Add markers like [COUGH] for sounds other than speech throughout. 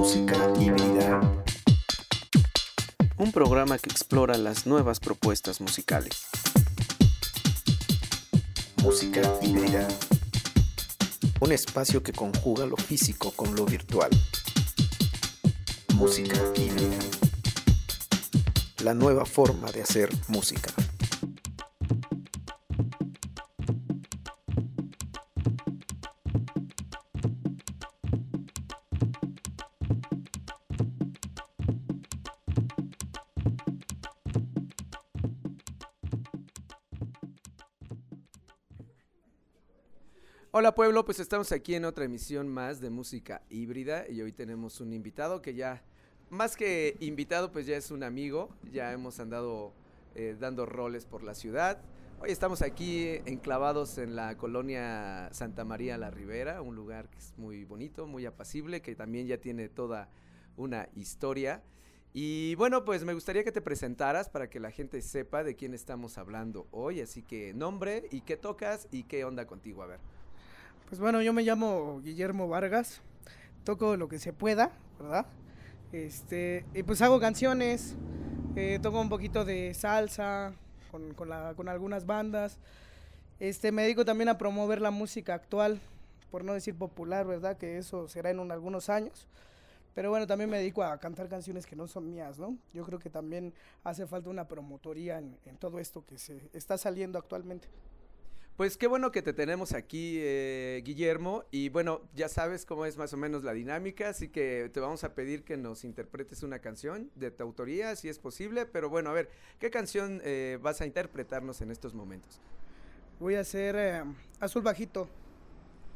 Música híbrida. Un programa que explora las nuevas propuestas musicales. Música híbrida. Un espacio que conjuga lo físico con lo virtual. Música híbrida. La nueva forma de hacer música. Hola pueblo, pues estamos aquí en otra emisión más de música híbrida y hoy tenemos un invitado que ya, más que invitado, pues ya es un amigo, ya hemos andado eh, dando roles por la ciudad. Hoy estamos aquí enclavados en la colonia Santa María la Ribera, un lugar que es muy bonito, muy apacible, que también ya tiene toda una historia. Y bueno, pues me gustaría que te presentaras para que la gente sepa de quién estamos hablando hoy, así que nombre y qué tocas y qué onda contigo, a ver. Pues bueno, yo me llamo Guillermo Vargas, toco lo que se pueda, ¿verdad? Este, y pues hago canciones, eh, toco un poquito de salsa con, con, algunas bandas. Este, me dedico también a promover la música actual, por no decir popular, ¿verdad? Que eso será en un, algunos años. Pero bueno, también me dedico a cantar canciones que no son mías, ¿no? Yo creo que también hace falta una promotoría en todo esto que se está saliendo actualmente. Pues qué bueno que te tenemos aquí, eh, Guillermo. Y bueno, ya sabes cómo es más o menos la dinámica, así que te vamos a pedir que nos interpretes una canción de tu autoría, si es posible. Pero bueno, a ver, ¿qué canción eh, vas a interpretarnos en estos momentos? Voy a hacer eh, Azul Bajito.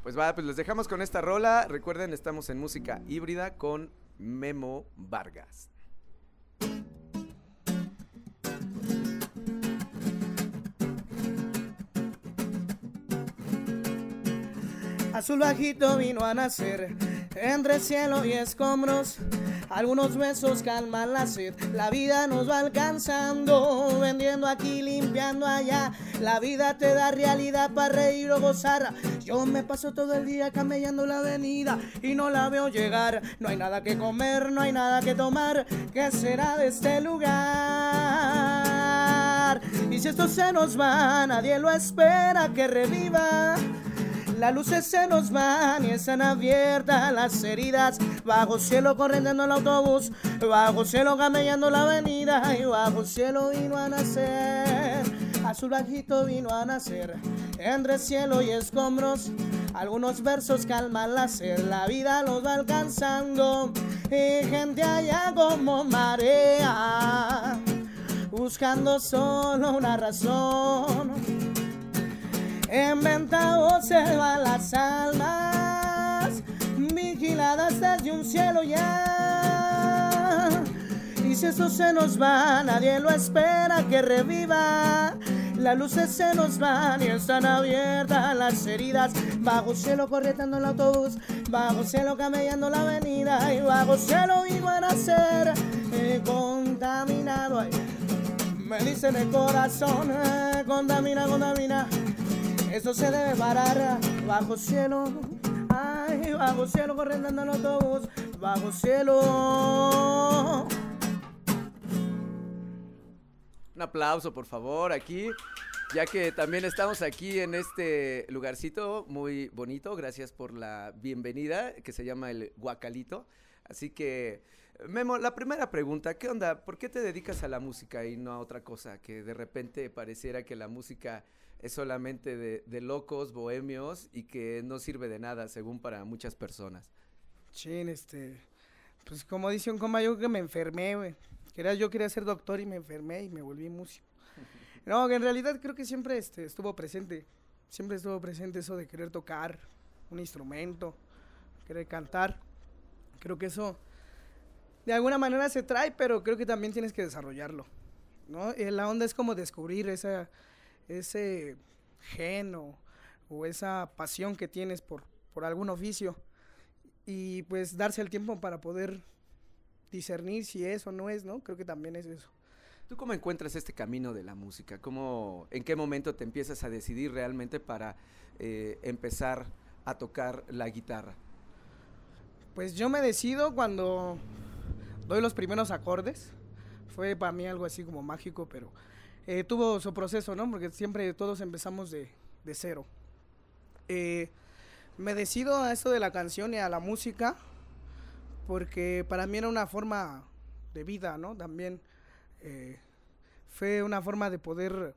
Pues va, pues les dejamos con esta rola. Recuerden, estamos en música híbrida con Memo Vargas. Azul bajito vino a nacer entre cielo y escombros. Algunos besos calman la sed, la vida nos va alcanzando, vendiendo aquí, limpiando allá. La vida te da realidad para reír o gozar. Yo me paso todo el día camellando la avenida y no la veo llegar. No hay nada que comer, no hay nada que tomar. ¿Qué será de este lugar? Y si esto se nos va, nadie lo espera que reviva. Las luces se nos van y están abiertas las heridas. Bajo cielo corriendo el autobús, bajo cielo camellando la avenida y bajo cielo vino a nacer. Azul bajito vino a nacer entre cielo y escombros. Algunos versos calman la sed, la vida los va alcanzando y gente allá como marea, buscando solo una razón Inventados se van las almas, vigiladas desde un cielo ya. Y si eso se nos va, nadie lo espera que reviva. Las luces se nos van y están abiertas las heridas. Bajo cielo corriendo el autobús, bajo cielo camellando la avenida. Y bajo cielo vivo a nacer, eh, contaminado. Ay, me dicen el corazón, eh, contamina, contamina. Eso se debe parar bajo cielo. Ay, bajo cielo corriendo en el autobús. Bajo cielo. Un aplauso, por favor, aquí. Ya que también estamos aquí en este lugarcito muy bonito. Gracias por la bienvenida, que se llama el Guacalito. Así que, Memo, la primera pregunta, ¿qué onda? ¿Por qué te dedicas a la música y no a otra cosa? Que de repente pareciera que la música es solamente de, de, locos, bohemios y que no sirve de nada, según para muchas personas. Chin, este, pues como dice un coma, yo que me enfermé, güey. Yo quería ser doctor y me enfermé y me volví músico. [LAUGHS] No, que en realidad creo que siempre este, estuvo presente, siempre estuvo presente eso de querer tocar un instrumento, querer cantar. Creo que eso de alguna manera se trae, pero creo que también tienes que desarrollarlo, ¿no? Y la onda es como descubrir esa ese gen o, o, esa pasión que tienes por, por algún oficio y pues darse el tiempo para poder discernir si es o no es, ¿no? Creo que también es eso. ¿Tú cómo encuentras este camino de la música? ¿Cómo, ¿En qué momento te empiezas a decidir realmente para eh, empezar a tocar la guitarra? Pues yo me decido cuando doy los primeros acordes. Fue para mí algo así como mágico, pero eh, tuvo su proceso, ¿no? Porque siempre todos empezamos de, de cero. Eh, me decido a esto de la canción y a la música porque para mí era una forma de vida, ¿no? También eh, fue una forma de poder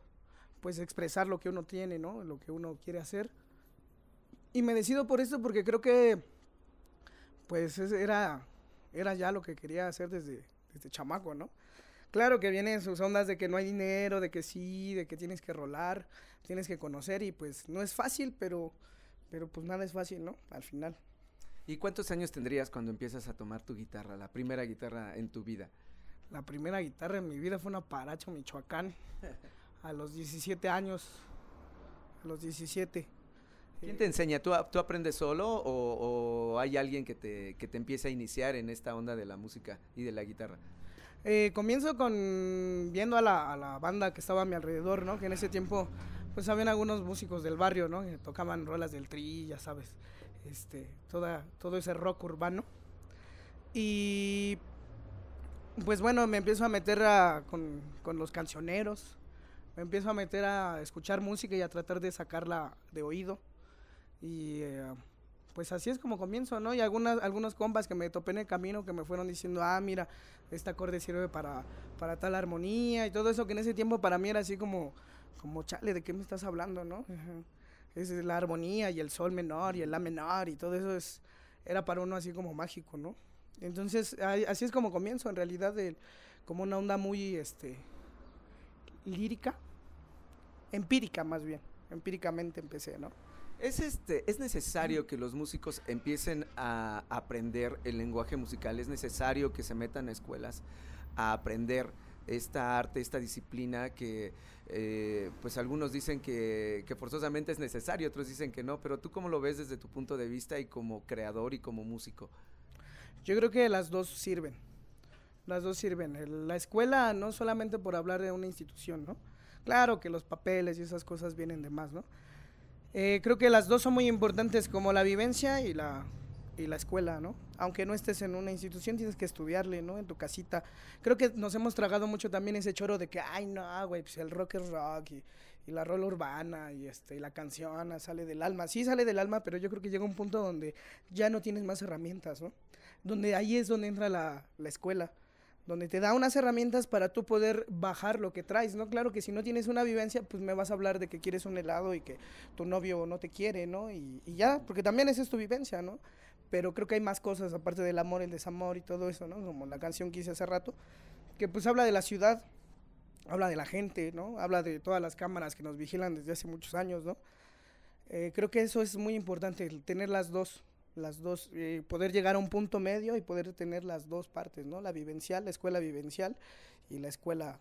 pues expresar lo que uno tiene, ¿no? Lo que uno quiere hacer. Y me decido por esto porque creo que pues era, era ya lo que quería hacer desde, desde chamaco, ¿no? Claro que vienen sus ondas de que no hay dinero, de que sí, de que tienes que rolar, tienes que conocer y pues no es fácil, pero, pero pues nada es fácil, ¿no? Al final. ¿Y cuántos años tendrías cuando empiezas a tomar tu guitarra, la primera guitarra en tu vida? La primera guitarra en mi vida fue una Paracho Michoacán, [LAUGHS] a los 17 años, a los 17. ¿Quién te enseña? ¿Tú, tú aprendes solo o, o, hay alguien que te, que te empiece a iniciar en esta onda de la música y de la guitarra? Eh, comienzo con viendo a la, a banda que estaba a mi alrededor, ¿no? Que en ese tiempo, pues habían algunos músicos del barrio, ¿no? Que tocaban rolas del tri, ya sabes, este, toda, todo ese rock urbano. Y pues bueno, me empiezo a meter a, con, con, los cancioneros, me empiezo a meter a escuchar música y a tratar de sacarla de oído. Y eh, pues así es como comienzo, ¿no? Y algunas, algunos compas que me topé en el camino que me fueron diciendo, ah, mira, este acorde sirve para, para tal armonía y todo eso que en ese tiempo para mí era así como, como chale, ¿de qué me estás hablando, no? Es la armonía y el sol menor y el la menor y todo eso es, era para uno así como mágico, ¿no? Entonces, así es como comienzo, en realidad, de, como una onda muy, este, lírica, empírica más bien, empíricamente empecé, ¿no? Es, este, es necesario que los músicos empiecen a aprender el lenguaje musical, es necesario que se metan a escuelas a aprender esta arte, esta disciplina que eh, pues algunos dicen que, que, forzosamente es necesario, otros dicen que no, pero tú cómo lo ves desde tu punto de vista y como creador y como músico? Yo creo que las dos sirven, las dos sirven. La escuela no solamente por hablar de una institución, ¿no? Claro que los papeles y esas cosas vienen de más, ¿no? Eh, creo que las dos son muy importantes, como la vivencia y la, y la escuela, ¿no? Aunque no estés en una institución, tienes que estudiarle, ¿no? En tu casita. Creo que nos hemos tragado mucho también ese choro de que, ay, no, güey, pues el rock es rock y, y la rola urbana y, este, y la canción sale del alma. Sí sale del alma, pero yo creo que llega un punto donde ya no tienes más herramientas, ¿no? Donde ahí es donde entra la, la escuela donde te da unas herramientas para tú poder bajar lo que traes, ¿no? Claro que si no tienes una vivencia, pues me vas a hablar de que quieres un helado y que tu novio no te quiere, ¿no? Y, y, ya, porque también esa es tu vivencia, ¿no? Pero creo que hay más cosas aparte del amor, el desamor y todo eso, ¿no? Como la canción que hice hace rato, que pues habla de la ciudad, habla de la gente, ¿no? Habla de todas las cámaras que nos vigilan desde hace muchos años, ¿no? Eh, creo que eso es muy importante, tener las dos, las dos, eh, poder llegar a un punto medio y poder tener las dos partes, ¿no? La vivencial, la escuela vivencial y la escuela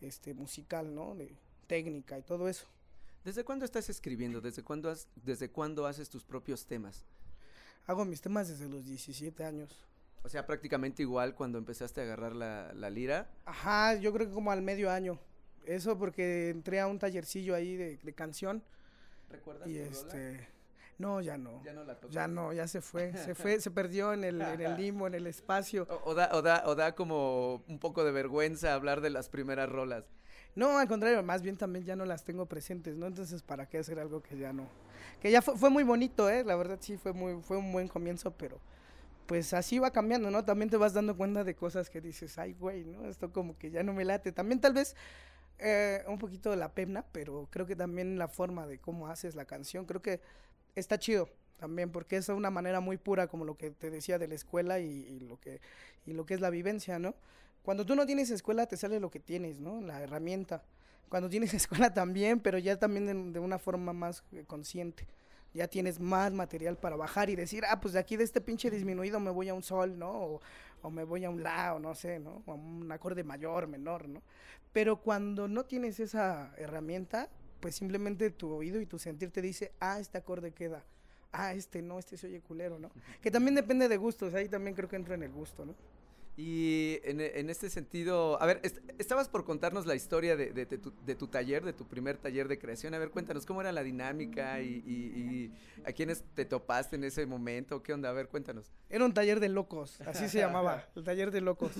este, musical, ¿no? De técnica y todo eso. ¿Desde cuándo estás escribiendo? ¿Desde cuándo, has, ¿Desde cuándo haces tus propios temas? Hago mis temas desde los 17 años. O sea, prácticamente igual cuando empezaste a agarrar la, la lira. Ajá, yo creo que como al medio año. Eso porque entré a un tallercillo ahí de, de canción. ¿Recuerdas? Y tu este... rola? No, ya no. Ya no la tocas. Ya no, ya se fue. Se [LAUGHS] fue, se perdió en el, en el limbo, en el espacio. O, o, da, o, da, o da como un poco de vergüenza hablar de las primeras rolas. No, al contrario, más bien también ya no las tengo presentes, ¿no? Entonces, ¿para qué hacer algo que ya no? Que ya fue, fue muy bonito, ¿eh? La verdad sí fue muy, fue un buen comienzo, pero pues así va cambiando, ¿no? También te vas dando cuenta de cosas que dices, ay, güey, ¿no? Esto como que ya no me late. También tal vez eh, un poquito de la pena, pero creo que también la forma de cómo haces la canción, creo que está chido también, porque es una manera muy pura, como lo que te decía de la escuela y, lo, que, y lo que es la vivencia, ¿no? Cuando tú no tienes escuela, te sale lo que tienes, ¿no? La herramienta. Cuando tienes [LAUGHS] escuela también, pero ya también de, una forma más eh, consciente. Ya tienes más material para bajar y decir, ah, pues de aquí de este pinche disminuido me voy a un sol, ¿no? O, o me voy a un la, o no sé, ¿no? O a un acorde mayor, menor, ¿no? Pero cuando no tienes esa herramienta, pues simplemente tu oído y tu sentir te dice, ah, este acorde queda, ah, este no, este se oye culero, ¿no? Que también depende de gustos, ahí también creo que entra en el gusto, ¿no? Y en, en, este sentido, a ver, est estabas por contarnos la historia de, de, de, tu, de, tu, taller, de tu primer taller de creación. A ver, cuéntanos cómo era la dinámica y, y, y, a quiénes te topaste en ese momento. ¿Qué onda? A ver, cuéntanos. Era un taller de locos, así se [LAUGHS] llamaba, el taller de locos.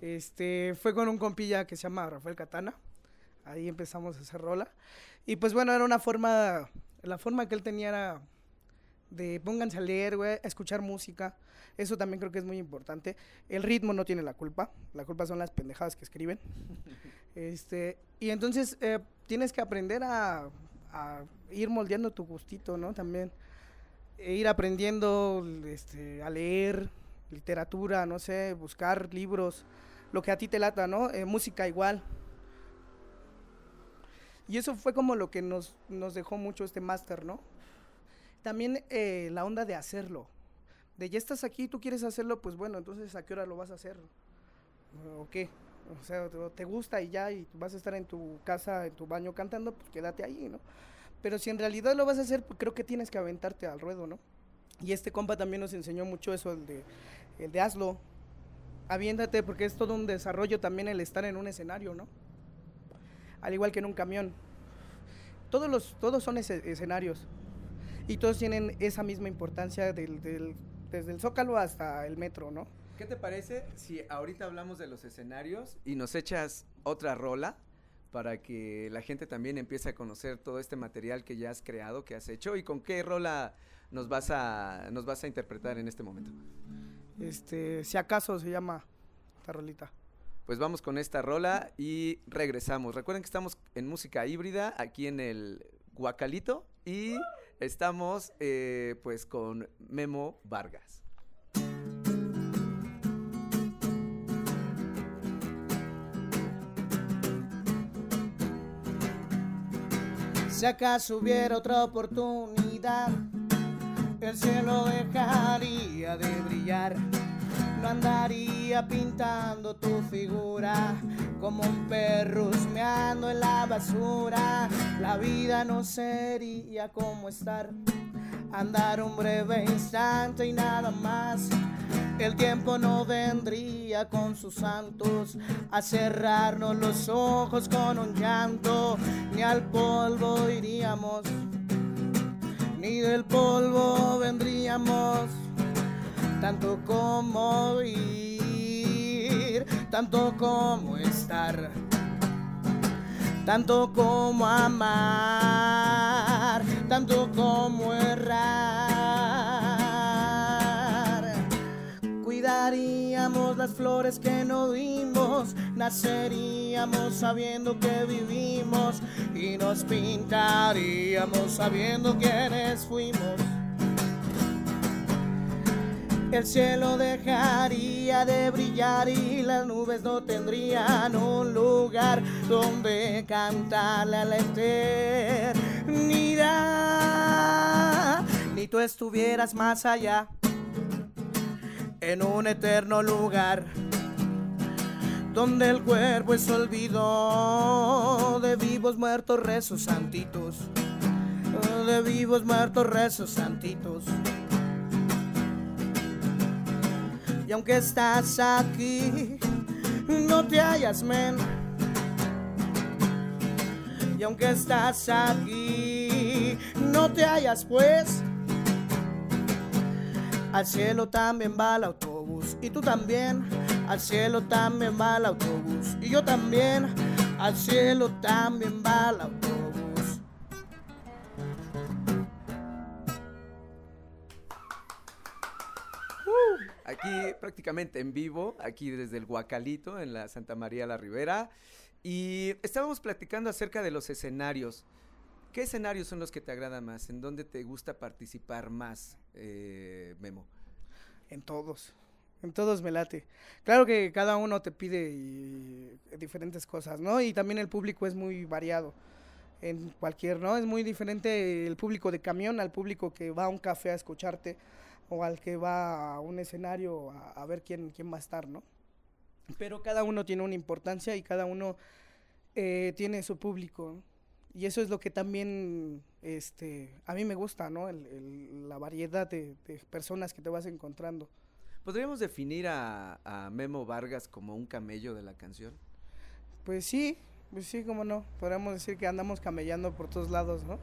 Este, fue con un compilla que se llama Rafael Catana. Ahí empezamos a hacer rola. Y pues bueno, era una forma, la forma que él tenía era de pónganse a leer, güey, a escuchar música. Eso también creo que es muy importante. El ritmo no tiene la culpa, la culpa son las pendejadas que escriben. [LAUGHS] este, y entonces eh, tienes que aprender a, a, ir moldeando tu gustito, ¿no? También e ir aprendiendo este, a leer literatura, no sé, buscar libros, lo que a ti te lata, ¿no? Eh, música igual. Y eso fue como lo que nos, nos dejó mucho este máster, ¿no? También eh, la onda de hacerlo. De ya estás aquí, tú quieres hacerlo, pues bueno, entonces ¿a qué hora lo vas a hacer? ¿O qué? O sea, te gusta y ya, y vas a estar en tu casa, en tu baño cantando, pues quédate ahí, ¿no? Pero si en realidad lo vas a hacer, pues creo que tienes que aventarte al ruedo, ¿no? Y este compa también nos enseñó mucho eso, el de, el de hazlo, aviéntate, porque es todo un desarrollo también el estar en un escenario, ¿no? Al igual que en un camión. Todos, los, todos son escenarios y todos tienen esa misma importancia del, del, desde el zócalo hasta el metro, ¿no? ¿Qué te parece si ahorita hablamos de los escenarios y nos echas otra rola para que la gente también empiece a conocer todo este material que ya has creado, que has hecho y con qué rola nos vas a nos vas a interpretar en este momento? Este, si acaso se llama esta rolita. Pues vamos con esta rola y regresamos. Recuerden que estamos en música híbrida aquí en el Guacalito y estamos eh, pues con Memo Vargas. Si acaso hubiera otra oportunidad, el cielo dejaría de brillar. No andaría pintando tu figura como un perro husmeando en la basura. La vida no sería como estar, andar un breve instante y nada más. El tiempo no vendría con sus santos a cerrarnos los ojos con un llanto, ni al polvo iríamos, ni del polvo vendríamos, tanto como ir, tanto como estar, tanto como amar, tanto como errar. Cuidaríamos las flores que no dimos, naceríamos sabiendo que vivimos y nos pintaríamos sabiendo quiénes fuimos. El cielo dejaría de brillar y las nubes no tendrían un lugar donde cantarle a la eternidad. Ni tú estuvieras más allá en un eterno lugar donde el cuerpo es olvido de vivos muertos rezos santitos, de vivos muertos rezos santitos. Y aunque estás aquí, no te hallas, men. Y aunque estás aquí, no te hallas, pues. Al cielo también va el autobús y tú también. Al cielo también va el autobús y yo también. Al cielo también va el autobús. Aquí prácticamente en vivo, aquí desde el Guacalito, en la Santa María la Ribera. Y estábamos platicando acerca de los escenarios. ¿Qué escenarios son los que te agradan más? ¿En dónde te gusta participar más, eh, Memo? En todos. En todos me late. Claro que cada uno te pide y, diferentes cosas, ¿no? Y también el público es muy variado. En cualquier, ¿no? Es muy diferente el público de camión al público que va a un café a escucharte o al que va a un escenario a, a ver quién, quién va a estar, ¿no? Pero cada uno tiene una importancia y cada uno eh, tiene su público. ¿no? Y eso es lo que también este, a mí me gusta, ¿no? El, el, la variedad de, de, personas que te vas encontrando. ¿Podríamos definir a, a Memo Vargas como un camello de la canción? Pues sí, pues sí, cómo no. Podríamos decir que andamos camellando por todos lados, ¿no?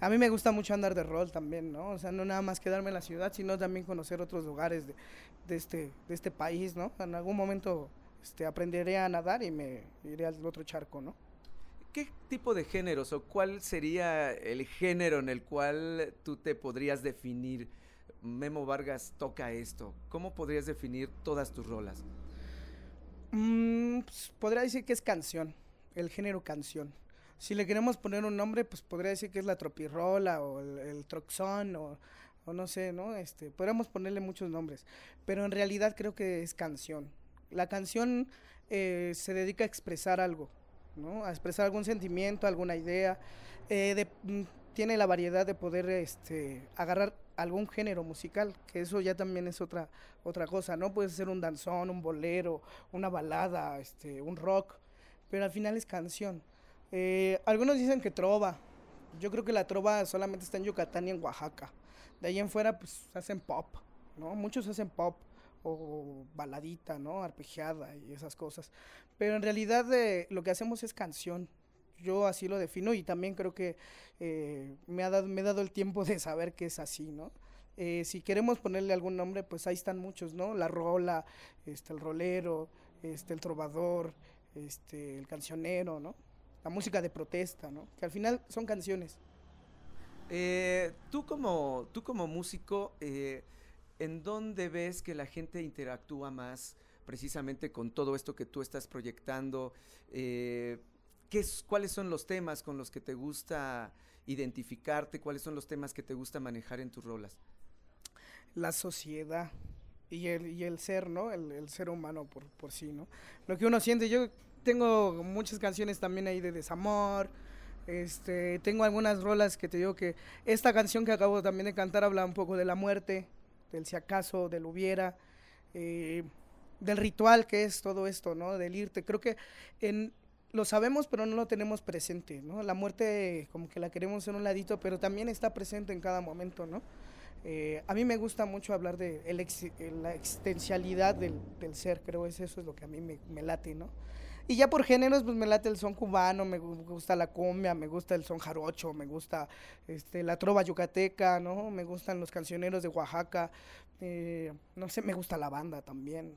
A mí me gusta mucho andar de rol también, ¿no? O sea, no nada más quedarme en la ciudad, sino también conocer otros lugares de, de este, de este país, ¿no? En algún momento este, aprenderé a nadar y me iré al otro charco, ¿no? ¿Qué tipo de géneros o cuál sería el género en el cual tú te podrías definir? Memo Vargas toca esto. ¿Cómo podrías definir todas tus rolas? Mm, pues, podría decir que es canción, el género canción. Si le queremos poner un nombre, pues podría decir que es la tropirrola o el, el troxón o, no sé, ¿no? Este, podríamos ponerle muchos nombres, pero en realidad creo que es canción. La canción eh, se dedica a expresar algo, ¿no? A expresar algún sentimiento, alguna idea. Eh, mm, tiene la variedad de poder este, agarrar algún género musical, que eso ya también es otra, otra cosa, ¿no? Puede ser un danzón, un bolero, una balada, este, un rock, pero al final es canción. Eh, algunos dicen que trova. Yo creo que la trova solamente está en Yucatán y en Oaxaca. De ahí en fuera, pues hacen pop, ¿no? Muchos hacen pop o baladita, ¿no? Arpegiada y esas cosas. Pero en realidad eh, lo que hacemos es canción. Yo así lo defino y también creo que eh, me, ha dado, he dado el tiempo de saber que es así, ¿no? Eh, si queremos ponerle algún nombre, pues ahí están muchos, ¿no? La rola, este, el rolero, este, el trovador, este, el cancionero, ¿no? La música de protesta, ¿no? Que al final son canciones. Eh, tú, como, tú como músico, eh, ¿en dónde ves que la gente interactúa más precisamente con todo esto que tú estás proyectando? Eh, ¿qué es, ¿Cuáles son los temas con los que te gusta identificarte? ¿Cuáles son los temas que te gusta manejar en tus rolas? La sociedad y el, y el ser, ¿no? El, el ser humano por, por sí, ¿no? Lo que uno siente. Yo tengo muchas canciones también ahí de desamor. Este, tengo algunas rolas que te digo que esta canción que acabo también de cantar habla un poco de la muerte, del si acaso, del hubiera, eh, del ritual que es todo esto, ¿no? Del irte. Creo que en, lo sabemos, pero no lo tenemos presente, ¿no? La muerte como que la queremos en un ladito, pero también está presente en cada momento, ¿no? Eh, a mí me gusta mucho hablar de el ex, la existencialidad del, del, ser, creo que eso es lo que a mí me, me late, ¿no? Y ya por géneros, pues me late el son cubano, me gusta la cumbia, me gusta el son jarocho, me gusta este, la trova yucateca, ¿no? Me gustan los cancioneros de Oaxaca, eh, no sé, me gusta la banda también.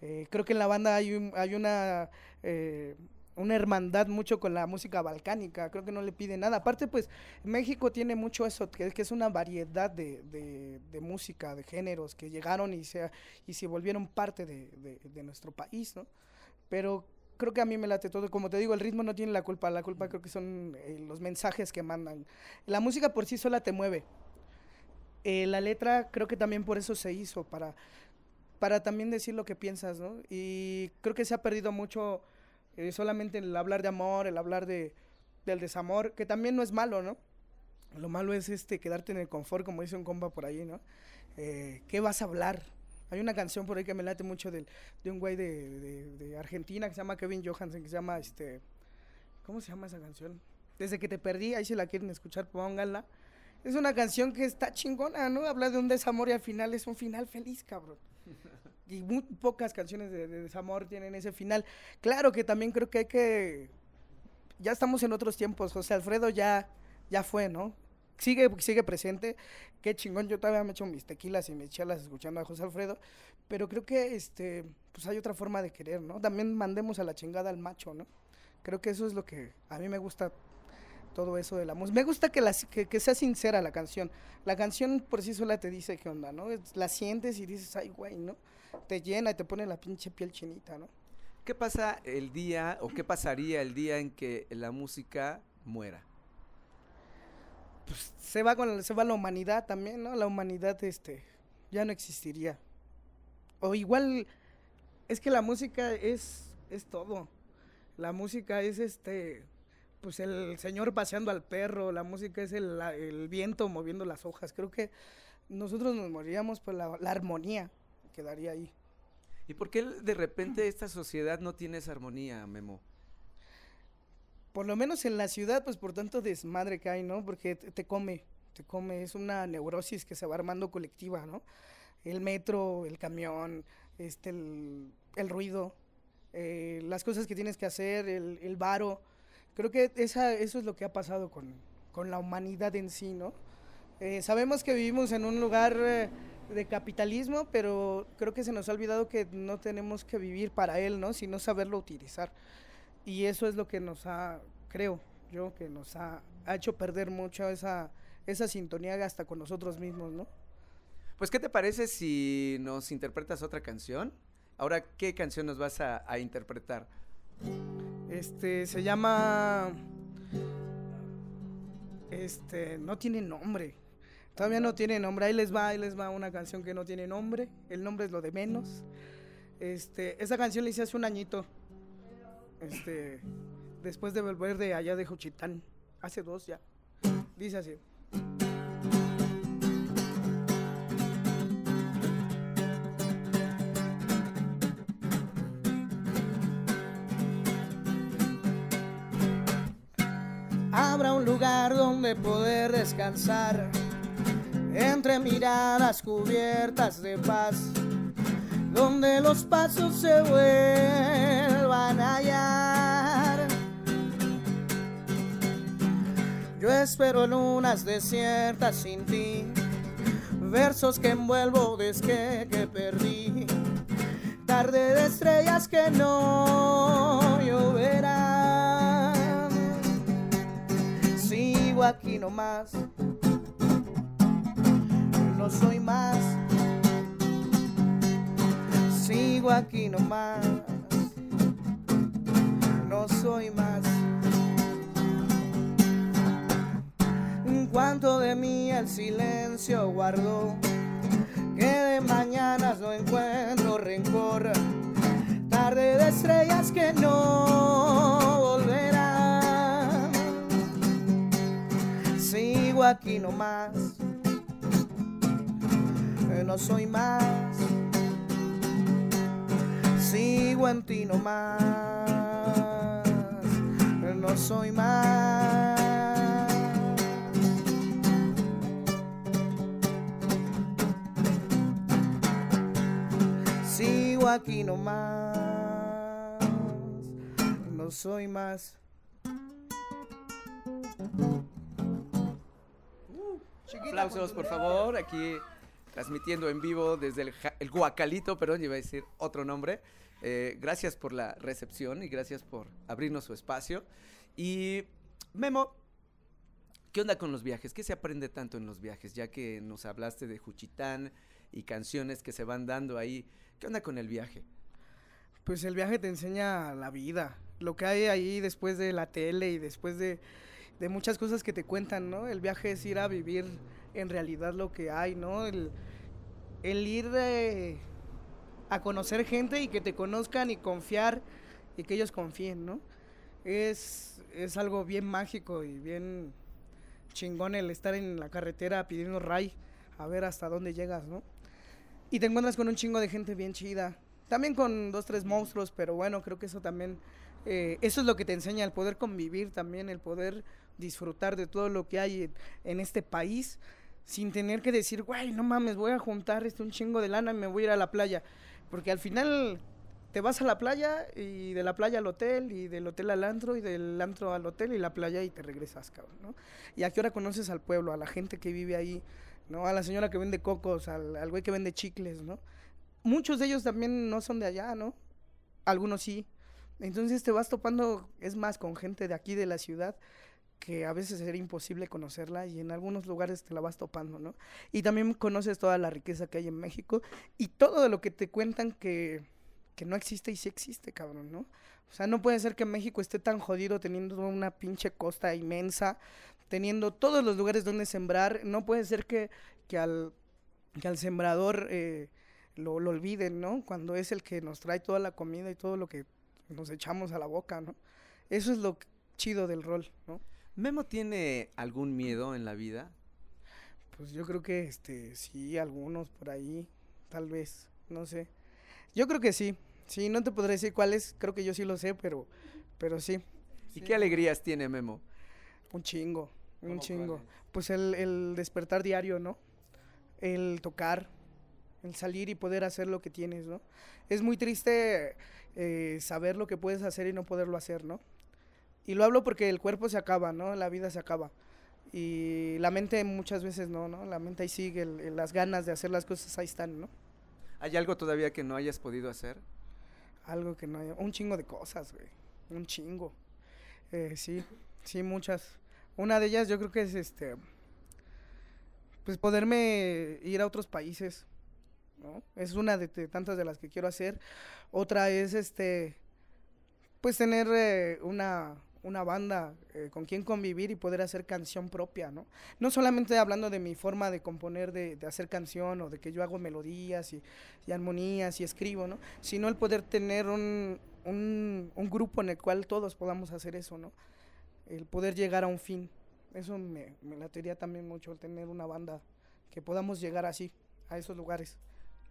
Eh, creo que en la banda hay, un, hay una, eh, una hermandad mucho con la música balcánica, creo que no le pide nada. Aparte, pues México tiene mucho eso, que, que es una variedad de, de, de, música, de géneros que llegaron y se, y se volvieron parte de, de nuestro país, ¿no? Pero creo que a mí me late todo. Como te digo, el ritmo no tiene la culpa. La culpa creo que son eh, los mensajes que mandan. La música por sí sola te mueve. Eh, la letra creo que también por eso se hizo, para, para también decir lo que piensas, ¿no? Y creo que se ha perdido mucho eh, solamente el hablar de amor, el hablar de, del desamor, que también no es malo, ¿no? Lo malo es este quedarte en el confort, como dice un compa por ahí, ¿no? Eh, ¿Qué vas a hablar? Hay una canción por ahí que me late mucho del, de un güey de, de, de, Argentina que se llama Kevin Johansen, que se llama este. ¿Cómo se llama esa canción? Desde que te perdí, ahí si la quieren escuchar, pónganla. Es una canción que está chingona, ¿no? Habla de un desamor y al final es un final feliz, cabrón. Y muy pocas canciones de, de desamor tienen ese final. Claro que también creo que hay que. Ya estamos en otros tiempos. José Alfredo ya, ya fue, ¿no? Sigue, sigue presente. Qué chingón, yo todavía me echo mis tequilas y mis chelas escuchando a José Alfredo, pero creo que este, pues hay otra forma de querer, ¿no? También mandemos a la chingada al macho, ¿no? Creo que eso es lo que a mí me gusta todo eso de la música. Me gusta que, que, sea sincera la canción. La canción por sí sola te dice qué onda, ¿no? La sientes y dices, ay, güey, ¿no? Te llena y te pone la pinche piel chinita, ¿no? ¿Qué pasa el día o qué pasaría el día en que la música muera? Pues se va con se va la humanidad también, ¿no? La humanidad este ya no existiría. O igual es que la música es es todo. La música es este pues el señor paseando al perro, la música es el, el viento moviendo las hojas. Creo que nosotros nos moriríamos por la, la armonía quedaría ahí. ¿Y por qué de repente esta sociedad no tiene esa armonía, Memo? Por lo menos en la ciudad, pues por tanto desmadre que hay, ¿no? Porque te, come, te come, es una neurosis que se va armando colectiva, ¿no? el metro, el camión, este, el, ruido, eh, las cosas que tienes que hacer, el, el varo. Creo que eso es lo que ha pasado con, con la humanidad en sí, ¿no? Eh, sabemos que vivimos en un lugar eh, de capitalismo, pero creo que se nos ha olvidado que no tenemos que vivir para él, ¿no? Sino saberlo utilizar. Y eso es lo que nos ha, creo yo, que nos ha, ha hecho perder mucho esa, esa sintonía hasta con nosotros mismos, ¿no? Pues, ¿qué te parece si nos interpretas otra canción? Ahora, ¿qué canción nos vas a, a interpretar? Este, se llama... Este, no tiene nombre. Todavía no tiene nombre. Ahí les va, ahí les va una canción que no tiene nombre. El nombre es lo de menos. Este, esa canción la hice hace un añito. Este, después de volver de allá de Juchitán. Hace dos ya. Dice así. Habrá un lugar donde poder descansar entre miradas cubiertas de paz, donde los pasos se vuelvan a hallar. Yo espero lunas desiertas sin ti, versos que envuelvo desde que perdí, tarde de estrellas que no lloverán. Sigo aquí nomás no soy más. Sigo aquí nomás. No soy más. Cuánto de mí el silencio guardó, que de mañanas no encuentro rencor. Tarde de estrellas que no volverán. Sigo aquí nomás no soy más. Sigo en ti nomás, no soy más. Sigo aquí nomás, no soy más. Aplausos, por favor, aquí transmitiendo en vivo desde el, el Guacalito, perdón, iba a decir otro nombre. Eh, gracias por la recepción y gracias por abrirnos su espacio. Y Memo, ¿qué onda con los viajes? ¿Qué se aprende tanto en los viajes? Ya que nos hablaste de Juchitán y canciones que se van dando ahí, ¿qué onda con el viaje? Pues el viaje te enseña la vida, lo que hay ahí después de la tele y después de, muchas cosas que te cuentan, ¿no? El viaje es ir a vivir en realidad lo que hay, ¿no? El, ir a conocer gente y que te conozcan y confiar y que ellos confíen, ¿no? Es, es algo bien mágico y bien chingón el estar en la carretera pidiendo ray a ver hasta dónde llegas, ¿no? Y te encuentras con un chingo de gente bien chida. También con dos, tres monstruos, pero bueno, creo que eso también, eh, eso es lo que te enseña, el poder convivir también, el poder disfrutar de todo lo que hay en, este país sin tener que decir, güey, no mames, voy a juntar este un chingo de lana y me voy a ir a la playa. Porque al final te vas a la playa y de la playa al hotel y del hotel al antro y del antro al hotel y la playa y te regresas, cabrón, ¿no? Y a qué hora conoces al pueblo, a la gente que vive ahí, ¿no? A la señora que vende cocos, al, al güey que vende chicles, ¿no? Muchos de ellos también no son de allá, ¿no? Algunos sí. Entonces te vas topando, es más, con gente de aquí de la ciudad que a veces sería imposible conocerla y en algunos lugares te la vas topando, ¿no? Y también conoces toda la riqueza que hay en México y todo de lo que te cuentan que, que no existe y sí existe, cabrón, ¿no? O sea, no puede ser que México esté tan jodido teniendo una pinche costa inmensa, teniendo todos los lugares donde sembrar. No puede ser que, que, al, que al sembrador eh, lo, lo olviden, ¿no? Cuando es el que nos trae toda la comida y todo lo que nos echamos a la boca, ¿no? Eso es lo chido del rol, ¿no? ¿Memo tiene algún miedo en la vida? Pues yo creo que este sí, algunos por ahí, tal vez, no sé. Yo creo que sí. Sí, no te podré decir cuáles, creo que yo sí lo sé, pero pero sí. ¿Y qué alegrías tiene Memo? Un chingo, un ¿Cómo chingo. Pues el, el despertar diario, ¿no? El tocar, el salir y poder hacer lo que tienes, ¿no? Es muy triste eh, saber lo que puedes hacer y no poderlo hacer, ¿no? Y lo hablo porque el cuerpo se acaba, ¿no? La vida se acaba. Y la mente muchas veces no, ¿no? La mente ahí sigue, las ganas de hacer las cosas ahí están, ¿no? ¿Hay algo todavía que no hayas podido hacer? Algo que no haya... Un chingo de cosas, güey. Un chingo. Eh, sí, sí, muchas. Una de ellas yo creo que es este... Pues poderme ir a otros países, ¿no? Es una de, tantas de las que quiero hacer. Otra es este... Pues tener eh, una una banda eh, con quien convivir y poder hacer canción propia, ¿no? No solamente hablando de mi forma de componer, de, hacer canción o de que yo hago melodías y, armonías y escribo, ¿no? Sino el poder tener un, un, grupo en el cual todos podamos hacer eso, ¿no? El poder llegar a un fin. Eso me, me latería también mucho, el tener una banda que podamos llegar así, a esos lugares.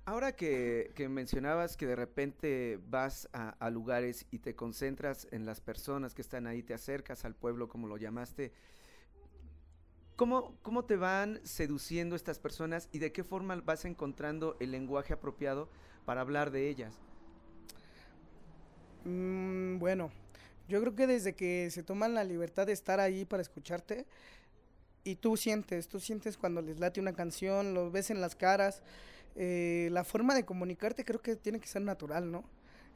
Ahora que, mencionabas que de repente vas a, lugares y te concentras en las personas que están ahí, te acercas al pueblo, como lo llamaste, ¿cómo, cómo te van seduciendo estas personas y de qué forma vas encontrando el lenguaje apropiado para hablar de ellas? Mm, bueno, yo creo que desde que se toman la libertad de estar ahí para escucharte, y tú sientes, tú sientes cuando les late una canción, lo ves en las caras, eh, la forma de comunicarte creo que tiene que ser natural, ¿no?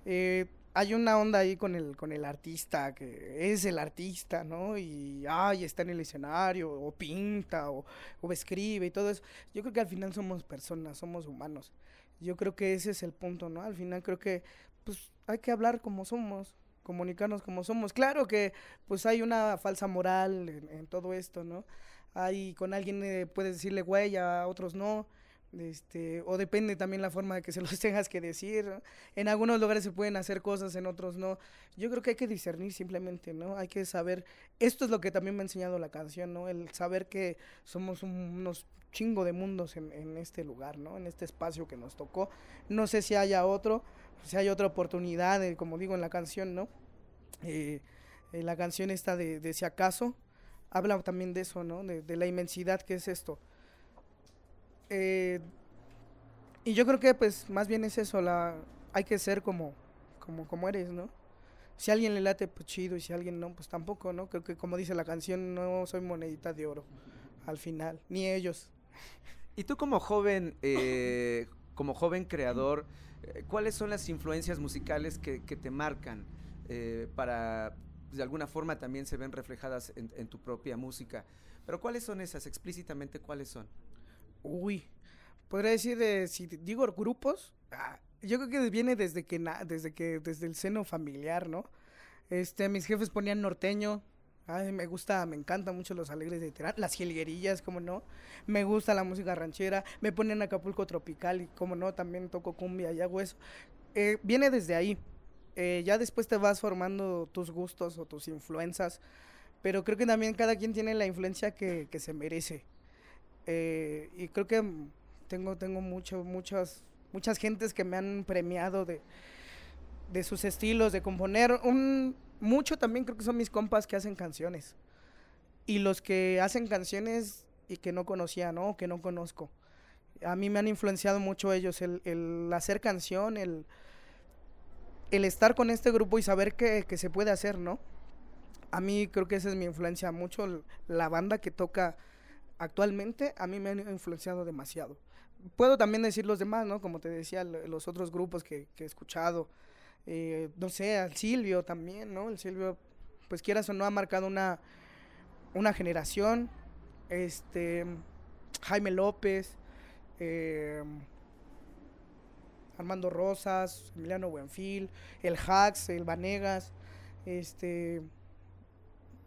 Eh, hay una onda ahí con el, con el artista, que es el artista, ¿no? Y, ay, está en el escenario, o pinta, o, escribe y todo eso. Yo creo que al final somos personas, somos humanos. Yo creo que ese es el punto, ¿no? Al final creo que, pues, hay que hablar como somos, comunicarnos como somos. Claro que, pues, hay una falsa moral en, todo esto, ¿no? Hay, con alguien eh, puedes decirle güey, a otros no este, o depende también la forma de que se los [LAUGHS] tengas que decir. En algunos lugares se pueden hacer cosas, en otros no. Yo creo que hay que discernir simplemente, ¿no? Hay que saber, esto es lo que también me ha enseñado la canción, ¿no? El saber que somos unos chingo de mundos en, este lugar, ¿no? En este espacio que nos tocó. No sé si haya otro, si hay otra oportunidad, como digo en la canción, ¿no? Eh, eh, la canción esta de, Si acaso, habla también de eso, ¿no? de la inmensidad que es esto. Eh, y yo creo que pues más bien es eso, la hay que ser como, como, como eres, ¿no? Si a alguien le late, pues chido, y si a alguien no, pues tampoco, ¿no? Creo que como dice la canción, no soy monedita de oro al final, ni ellos. Y tú como joven, eh, como joven creador, eh, ¿cuáles son las influencias musicales que, te marcan para, de alguna forma también se ven reflejadas en, en tu propia música? Pero ¿cuáles son esas? Explícitamente, ¿cuáles son? Uy, podría decir, si digo grupos, ah, yo creo que viene desde que, desde que, desde el seno familiar, ¿no? Este, mis jefes ponían norteño, Ay, me gusta, me encantan mucho los alegres de Terán, las jilguerillas, como no. Me gusta la música ranchera, me ponen Acapulco tropical y como no, también toco cumbia y hago eso. Eh, viene desde ahí. Eh, ya después te vas formando tus gustos o tus influencias, pero creo que también cada quien tiene la influencia que, que se merece. Eh, y creo que tengo, tengo mucho, muchas, muchas gentes que me han premiado de, de sus estilos, de componer. Un, mucho también creo que son mis compas que hacen canciones. Y los que hacen canciones y que no conocía, ¿no? Que no conozco. A mí me han influenciado mucho ellos, el, el hacer canción, el, el estar con este grupo y saber que, que, se puede hacer, ¿no? A mí creo que esa es mi influencia, mucho la banda que toca actualmente a mí me han influenciado demasiado. Puedo también decir los demás, ¿no? Como te decía, los otros grupos que, he escuchado. Eh, no sé, al Silvio también, ¿no? El Silvio, pues quieras o no, ha marcado una, una generación. Este, Jaime López, eh, Armando Rosas, Emiliano Buenfil, el Hax, el Vanegas. Este,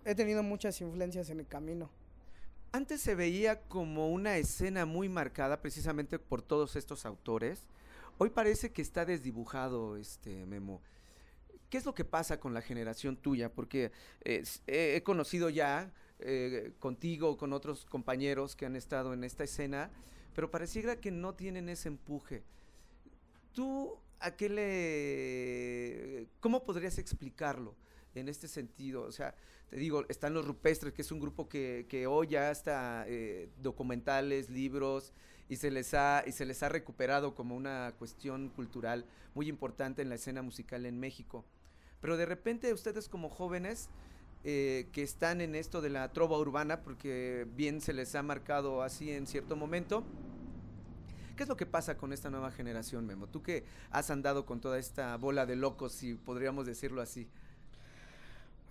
he tenido muchas influencias en el camino. Antes se veía como una escena muy marcada precisamente por todos estos autores. Hoy parece que está desdibujado este Memo. ¿Qué es lo que pasa con la generación tuya? Porque he conocido ya eh, contigo, con otros compañeros que han estado en esta escena, pero pareciera que no tienen ese empuje. ¿Tú a qué le... ¿Cómo podrías explicarlo en este sentido? O sea, te digo, están los rupestres, que es un grupo que, hoy ya está eh, documentales, libros, y se les ha y se les ha recuperado como una cuestión cultural muy importante en la escena musical en México. Pero de repente ustedes como jóvenes eh, que están en esto de la trova urbana, porque bien se les ha marcado así en cierto momento, ¿Qué es lo que pasa con esta nueva generación, Memo? Tú que has andado con toda esta bola de locos, si podríamos decirlo así.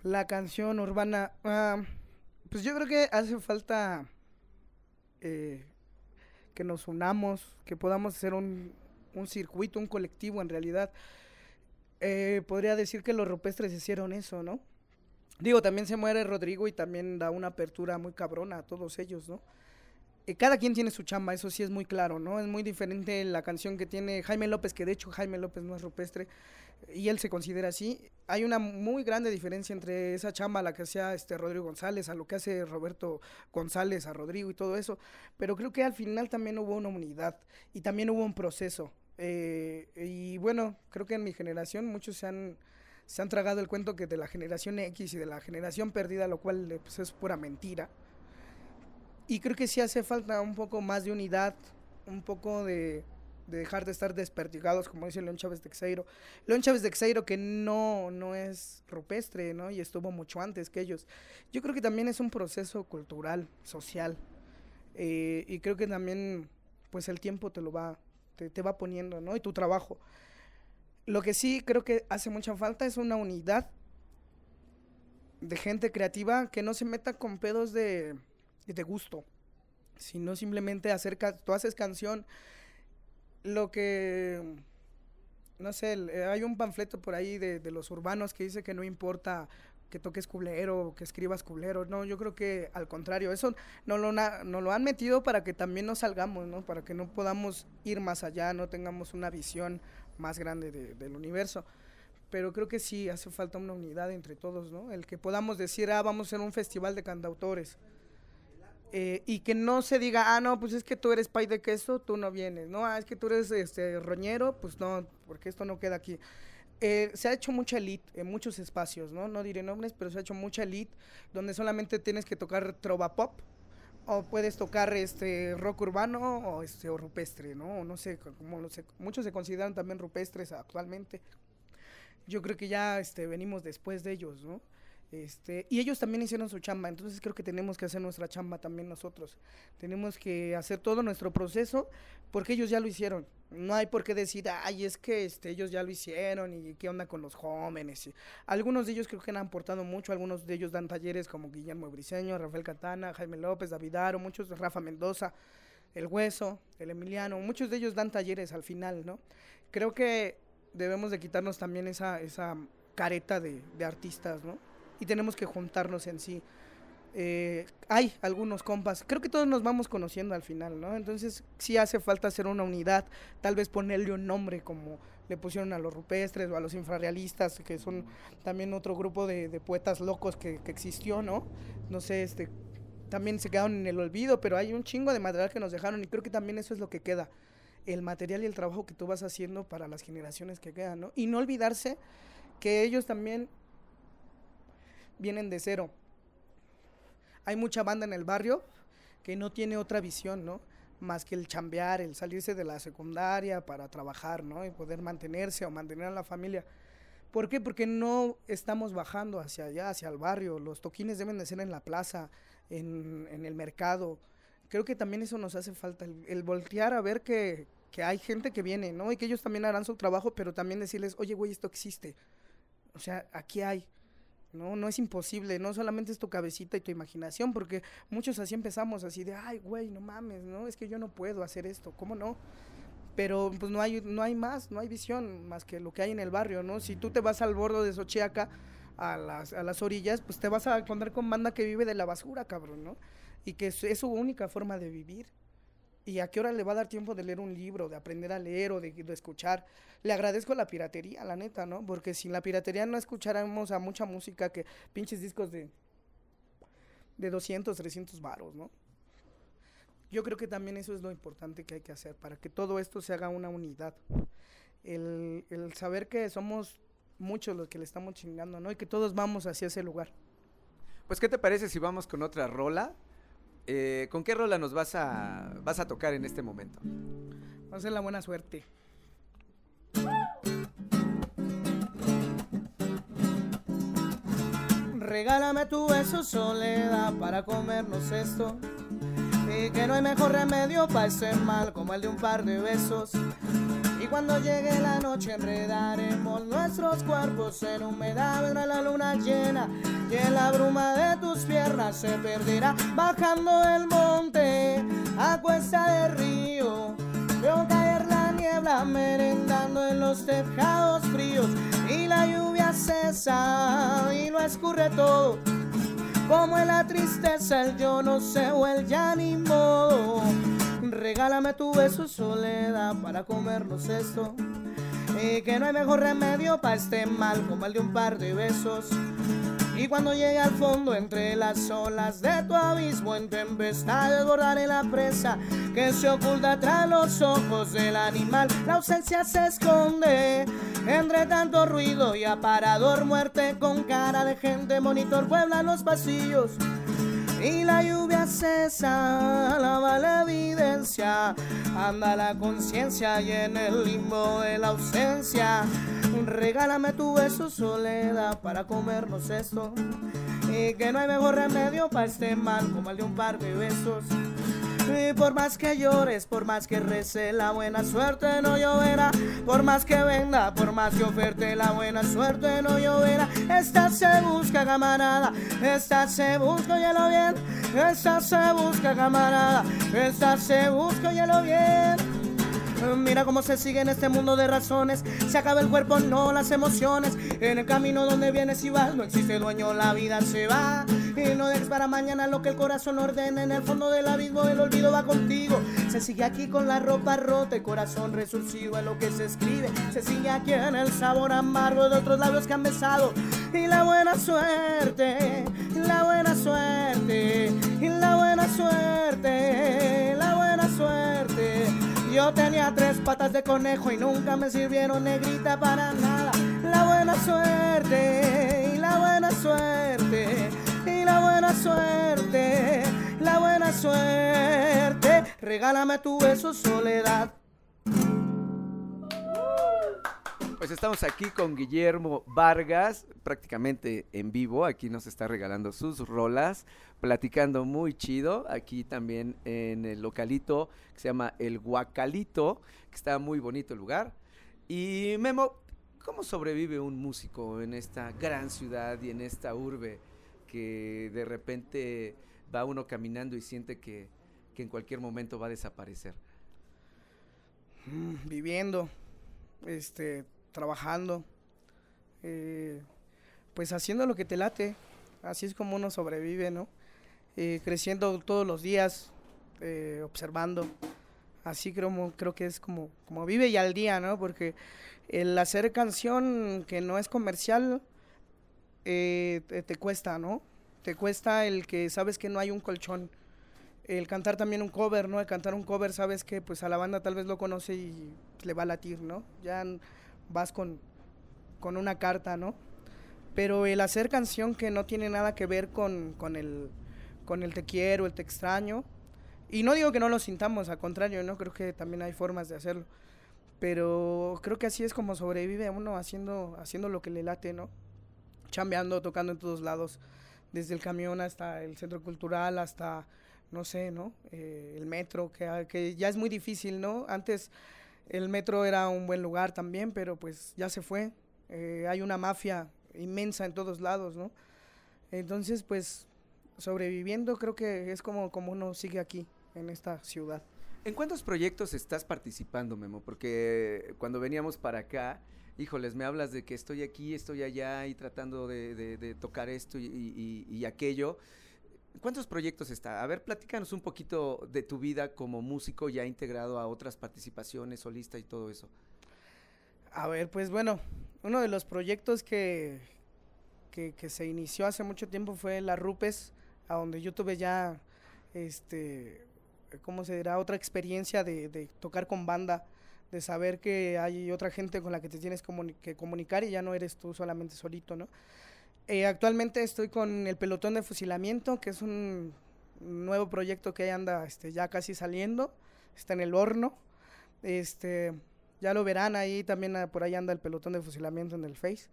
La canción urbana, ah, pues yo creo que hace falta eh, que nos unamos, que podamos hacer un, circuito, un colectivo en realidad. Eh, podría decir que los rupestres hicieron eso, ¿no? Digo, también se muere Rodrigo y también da una apertura muy cabrona a todos ellos, ¿no? Eh, cada quien tiene su chamba, eso sí es muy claro, ¿no? Es muy diferente la canción que tiene Jaime López, que de hecho Jaime López no es rupestre, y él se considera así. Hay una muy grande diferencia entre esa chamba, la que hacía este Rodrigo González, a lo que hace Roberto González, a Rodrigo y todo eso. Pero creo que al final también hubo una unidad y también hubo un proceso. Eh, y bueno, creo que en mi generación muchos se han, se han tragado el cuento que de la generación X y de la generación perdida, lo cual pues, es pura mentira. Y creo que sí hace falta un poco más de unidad, un poco de de dejar de estar desperdigados, como dice León Chávez de Xeiro. León Chávez de Xeiro que no, no es rupestre, ¿no? Y estuvo mucho antes que ellos. Yo creo que también es un proceso cultural, social. Eh, y creo que también, pues el tiempo te lo va, te va poniendo, ¿no? Y tu trabajo. Lo que sí creo que hace mucha falta es una unidad de gente creativa que no se meta con pedos de, de gusto, sino simplemente acerca, tú haces canción lo que, no sé, eh, hay un panfleto por ahí de, los urbanos que dice que no importa que toques culero, que escribas culero. No, yo creo que al contrario, eso no lo, no lo han metido para que también nos salgamos, ¿no? Para que no podamos ir más allá, no tengamos una visión más grande del universo. Pero creo que sí hace falta una unidad entre todos, ¿no? El que podamos decir, ah, vamos a hacer un festival de cantautores eh, y que no se diga, ah, no, pues es que tú eres pay de queso, tú no vienes, no, ah, es que tú eres este roñero, pues no, porque esto no queda aquí. Eh, se ha hecho mucha elite en muchos espacios, ¿no? No diré nombres, pero se ha hecho mucha elite donde solamente tienes que tocar trova pop o puedes tocar este rock urbano o este rupestre, ¿no? no sé, como no sé, muchos se consideran también rupestres actualmente. Yo creo que ya este venimos después de ellos, ¿no? Este, y ellos también hicieron su chamba, entonces creo que tenemos que hacer nuestra chamba también nosotros. Tenemos que hacer todo nuestro proceso porque ellos ya lo hicieron. No hay por qué decir, ay, es que este, ellos ya lo hicieron y qué onda con los jóvenes. algunos de ellos creo que han aportado mucho, algunos de ellos dan talleres como Guillermo Briceño, Rafael Catana, Jaime López, David Aro, muchos, Rafa Mendoza, El Hueso, El Emiliano, muchos de ellos dan talleres al final, ¿no? Creo que debemos de quitarnos también esa, esa careta de, de artistas, ¿no? Y tenemos que juntarnos en sí. Eh, hay algunos compas, creo que todos nos vamos conociendo al final, ¿no? Entonces sí hace falta hacer una unidad, tal vez ponerle un nombre como le pusieron a los rupestres o a los infrarrealistas, que son también otro grupo de, poetas locos que, que, existió, ¿no? No sé, este, también se quedaron en el olvido, pero hay un chingo de material que nos dejaron y creo que también eso es lo que queda, el material y el trabajo que tú vas haciendo para las generaciones que quedan, ¿no? Y no olvidarse que ellos también vienen de cero. Hay mucha banda en el barrio que no tiene otra visión, ¿no? Más que el chambear, el salirse de la secundaria para trabajar, ¿no? Y poder mantenerse o mantener a la familia. ¿Por qué? Porque no estamos bajando hacia allá, hacia el barrio. Los toquines deben de ser en la plaza, en, en el mercado. Creo que también eso nos hace falta, el, el voltear a ver que, que, hay gente que viene, ¿no? Y que ellos también harán su trabajo, pero también decirles, oye, güey, esto existe. O sea, aquí hay. ¿No? No es imposible, no solamente es tu cabecita y tu imaginación, porque muchos así empezamos, así de, ay, güey, no mames, ¿no? Es que yo no puedo hacer esto, ¿cómo no? Pero pues no hay, no hay más, no hay visión más que lo que hay en el barrio, ¿no? Si tú te vas al bordo de Xochiaca, a las, a las orillas, pues te vas a encontrar con banda que vive de la basura, cabrón, ¿no? Y que es, es su única forma de vivir. ¿Y a qué hora le va a dar tiempo de leer un libro, de aprender a leer o de, escuchar? Le agradezco la piratería, la neta, ¿no? Porque sin la piratería no escucháramos a mucha música que pinches discos de, de 200, 300 varos, ¿no? Yo creo que también eso es lo importante que hay que hacer para que todo esto se haga una unidad. El, el saber que somos muchos los que le estamos chingando, ¿no? Y que todos vamos hacia ese lugar. Pues, ¿qué te parece si vamos con otra rola? Eh, ¿Con qué rola nos vas a, vas a tocar en este momento? Va a ser la buena suerte. Regálame tu beso, soledad, para comernos esto. Y que no hay mejor remedio para ese mal como el de un par de besos. Y cuando llegue la noche enredaremos nuestros cuerpos en humedad. Vendrá la luna llena y en la bruma de tus piernas se perderá bajando el monte a cuesta del río. Veo caer la niebla merendando en los tejados fríos y la lluvia cesa y lo escurre todo. Como en la tristeza el yo no sé o el ya ni modo. Regálame tu beso soledad para comernos esto. Y que no hay mejor remedio para este mal como el de un par de besos. Y cuando llegue al fondo entre las olas de tu abismo en tempestad desbordaré la presa que se oculta tras los ojos del animal. La ausencia se esconde entre tanto ruido y aparador muerte con cara de gente monitor puebla los pasillos y la lluvia cesa, anda la conciencia y en el limbo de la ausencia. Regálame tu beso, soledad, para comernos esto. Y que no hay mejor remedio para este mal como el de un par de besos. Y por más que llores, por más que rece, la buena suerte no lloverá. Por más que venda, por más que oferte, la buena suerte no lloverá. Esta se busca, camarada. Esta se busca, lo bien. Esta se busca, camarada. Esta se busca, lo bien. Mira cómo se sigue en este mundo de razones. Se acaba el cuerpo, no las emociones. En el camino donde vienes y vas, no existe dueño, la vida se va. Y no dejes para mañana lo que el corazón ordena. En el fondo del abismo, el olvido va contigo. Se sigue aquí con la ropa rota, el corazón resurcido en lo que se escribe. Se sigue aquí en el sabor amargo de otros labios que han besado. Y la buena suerte, la buena suerte, y la buena suerte, la buena suerte. Yo tenía tres patas de conejo y nunca me sirvieron negrita para nada. La buena suerte, y la buena suerte, y la buena suerte, la buena suerte. Regálame tu beso, soledad. Pues estamos aquí con Guillermo Vargas, prácticamente en vivo. Aquí nos está regalando sus rolas, platicando muy chido. Aquí también en el localito que se llama El Guacalito, que está muy bonito el lugar. Y Memo, ¿cómo sobrevive un músico en esta gran ciudad y en esta urbe que de repente va uno caminando y siente que, que en cualquier momento va a desaparecer? Mm, viviendo, este, trabajando, eh, pues haciendo lo que te late. Así es como uno sobrevive, ¿no? Eh, creciendo todos los días, eh, observando. Así creo, creo que es como, como vive y al día, ¿no? Porque el hacer canción que no es comercial te, te, cuesta, ¿no? Te cuesta el que sabes que no hay un colchón. El cantar también un cover, ¿no? El cantar un cover, sabes que pues a la banda tal vez lo conoce y le va a latir, ¿no? Ya vas con, con una carta, ¿no? Pero el hacer canción que no tiene nada que ver con, con, el, con el te quiero, el te extraño, y no digo que no lo sintamos, al contrario, ¿no? Creo que también hay formas de hacerlo. Pero creo que así es como sobrevive uno haciendo, haciendo lo que le late, ¿no? Chambeando, tocando en todos lados, desde el camión hasta el centro cultural, hasta, no sé, ¿no? Eh, el metro, que, que ya es muy difícil, ¿no? Antes el metro era un buen lugar también, pero pues ya se fue. Eh, hay una mafia inmensa en todos lados, ¿no? Entonces, pues, sobreviviendo creo que es como, como uno sigue aquí, en esta ciudad. ¿En cuántos proyectos estás participando, Memo? Porque cuando veníamos para acá, híjoles, me hablas de que estoy aquí, estoy allá y tratando de, tocar esto y aquello. ¿Cuántos proyectos está? A ver, platícanos un poquito de tu vida como músico ya integrado a otras participaciones, solista y todo eso. A ver, pues bueno, uno de los proyectos que, que, se inició hace mucho tiempo fue La Rupes, a donde yo tuve ya, este, ¿cómo se dirá? Otra experiencia de, de tocar con banda, de saber que hay otra gente con la que te tienes que comunicar y ya no eres tú solamente solito, ¿no? Eh, actualmente estoy con el pelotón de fusilamiento, que es un nuevo proyecto que anda este, ya casi saliendo, está en el horno. Este, ya lo verán ahí, también ah, por ahí anda el pelotón de fusilamiento en el Face.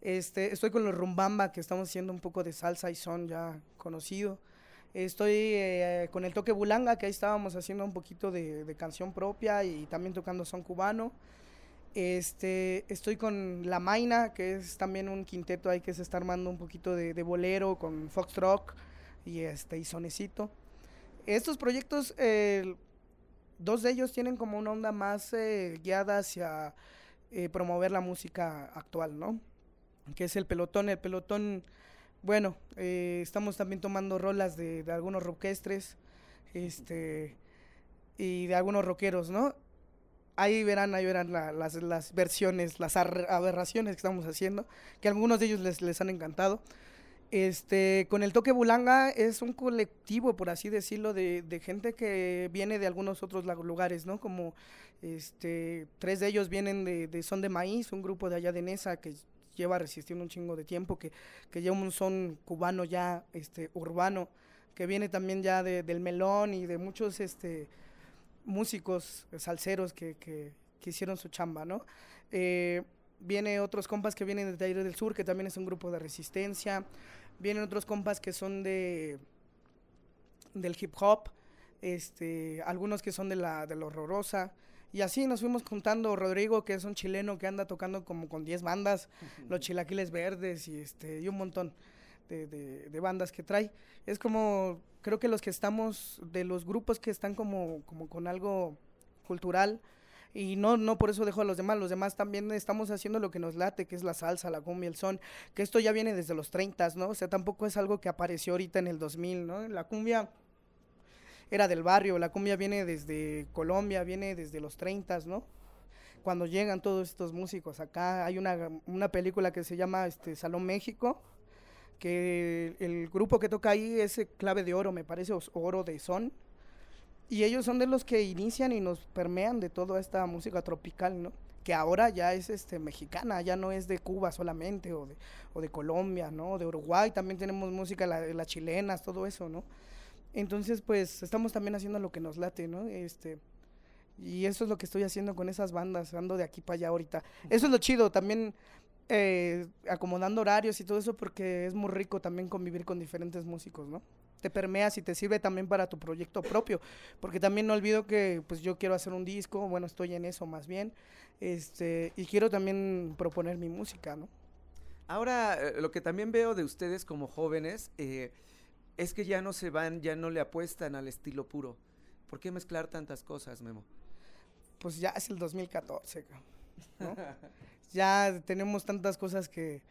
Este, estoy con los Rumbamba, que estamos haciendo un poco de salsa y son ya conocido. Estoy eh, con el toque Bulanga, que ahí estábamos haciendo un poquito de, de, canción propia y también tocando son cubano. Este, estoy con La Maina, que es también un quinteto ahí que se está armando un poquito de, de bolero con rock y, este, y sonecito. Estos proyectos, dos de ellos tienen como una onda más eh, guiada hacia eh, promover la música actual, ¿no? Que es el pelotón. El pelotón, bueno, eh, estamos también tomando rolas de, de, algunos orquestres este, y de algunos rockeros, ¿no? Ahí verán, ahí verán la, las, las, versiones, las aberraciones que estamos haciendo, que algunos de ellos les, les han encantado. Este, con el toque Bulanga es un colectivo, por así decirlo, de, de, gente que viene de algunos otros lugares, ¿no? Como este, tres de ellos vienen de, de, Son de Maíz, un grupo de allá de Nesa que lleva resistiendo un chingo de tiempo, que, que lleva un son cubano ya este, urbano, que viene también ya de, del melón y de muchos este, músicos salseros que, que, que hicieron su chamba, ¿no? Eh, viene otros compas que vienen de Aire del Sur, que también es un grupo de resistencia. Vienen otros compas que son de del hip hop, este, algunos que son de la, de la horrorosa. Y así nos fuimos juntando. Rodrigo, que es un chileno que anda tocando como con 10 bandas, los Chilaquiles Verdes y, este, y un montón de, de, de, bandas que trae. Es como, creo que los que estamos, de los grupos que están como, como con algo cultural, y no, no por eso dejo a los demás, los demás también estamos haciendo lo que nos late, que es la salsa, la cumbia, el son, que esto ya viene desde los 30, ¿no? O sea, tampoco es algo que apareció ahorita en el 2000, ¿no? La cumbia era del barrio, la cumbia viene desde Colombia, viene desde los 30, ¿no? Cuando llegan todos estos músicos acá, hay una, una película que se llama este, Salón México, que el grupo que toca ahí es clave de oro, me parece, oro de son, y ellos son de los que inician y nos permean de toda esta música tropical, ¿no? Que ahora ya es este mexicana, ya no es de Cuba solamente, o de, o de Colombia, ¿no? De Uruguay también tenemos música, las la chilenas, todo eso, ¿no? Entonces, pues, estamos también haciendo lo que nos late, ¿no? Este, y eso es lo que estoy haciendo con esas bandas, ando de aquí para allá ahorita. Eso es lo chido, también eh, acomodando horarios y todo eso, porque es muy rico también convivir con diferentes músicos, ¿no? te permeas y te sirve también para tu proyecto propio, porque también no olvido que pues yo quiero hacer un disco, bueno, estoy en eso más bien, este, y quiero también proponer mi música, ¿no? Ahora, eh, lo que también veo de ustedes como jóvenes eh, es que ya no se van, ya no le apuestan al estilo puro. ¿Por qué mezclar tantas cosas, Memo? Pues ya es el 2014, ¿no? [LAUGHS] ya tenemos tantas cosas que,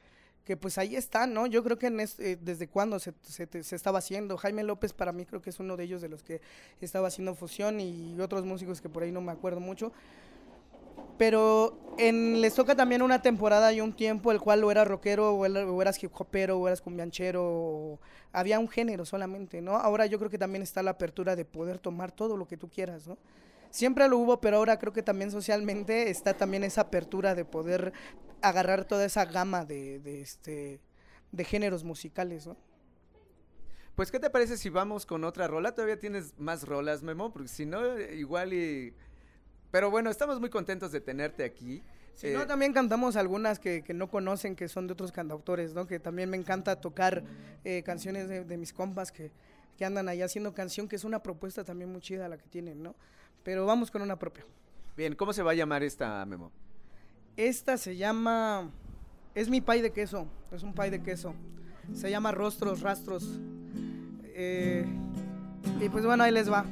que pues ahí están, ¿no? Yo creo que este, desde cuándo se, se, se, estaba haciendo. Jaime López para mí creo que es uno de ellos de los que estaba haciendo fusión y otros músicos que por ahí no me acuerdo mucho. Pero en, les toca también una temporada y un tiempo el cual o era rockero o, o eras hip hopero o eras cumbianchero o había un género solamente, ¿no? Ahora yo creo que también está la apertura de poder tomar todo lo que tú quieras, ¿no? siempre lo hubo, pero ahora creo que también socialmente está también esa apertura de poder agarrar toda esa gama de, de, este, de géneros musicales, ¿no? Pues, ¿qué te parece si vamos con otra rola? Todavía tienes más rolas, Memo, porque si no, igual y... Pero bueno, estamos muy contentos de tenerte aquí. Si eh, no, también cantamos algunas que, que, no conocen, que son de otros cantautores, ¿no? Que también me encanta tocar eh, canciones de, de, mis compas que, que andan ahí haciendo canción, que es una propuesta también muy chida la que tienen, ¿no? Pero vamos con una propia. Bien, ¿cómo se va a llamar esta, Memo? Esta se llama... Es mi pay de queso, es un pay de queso. Se llama Rostros, Rastros. Eh, y pues bueno, ahí les va.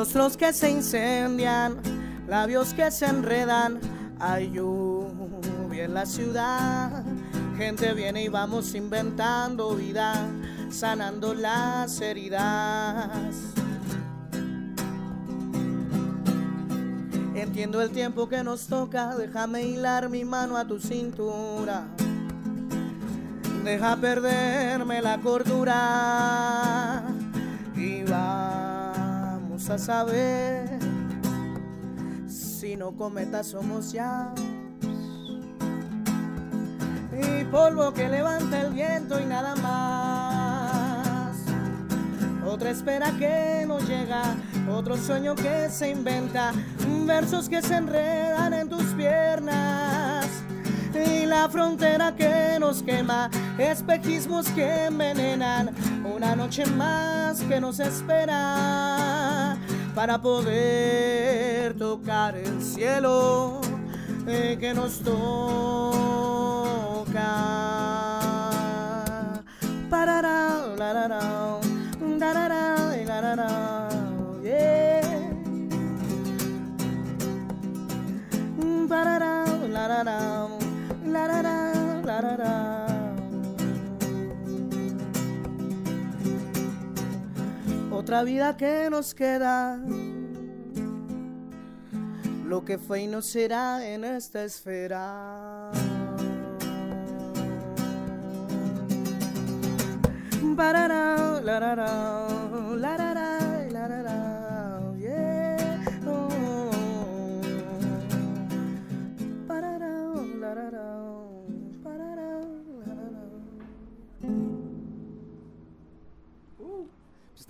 Rostros que se incendian, labios que se enredan, hay en la ciudad. Gente viene y vamos inventando vida, sanando las heridas. Entiendo el tiempo que nos toca, déjame hilar mi mano a tu cintura. Deja perderme la cordura y va a saber si no cometas somos ya. Y polvo que levanta el viento y nada más. Otra espera que no llega, otro sueño que se inventa, versos que se enredan en tus piernas. Y la frontera que nos quema, espejismos que envenenan, una noche más que nos espera para poder tocar el cielo eh, que nos toca. Parará, la, la, la, darará, la, la, la, yeah. Parará, la, Otra vida que nos queda. Lo que fue y no será en esta esfera.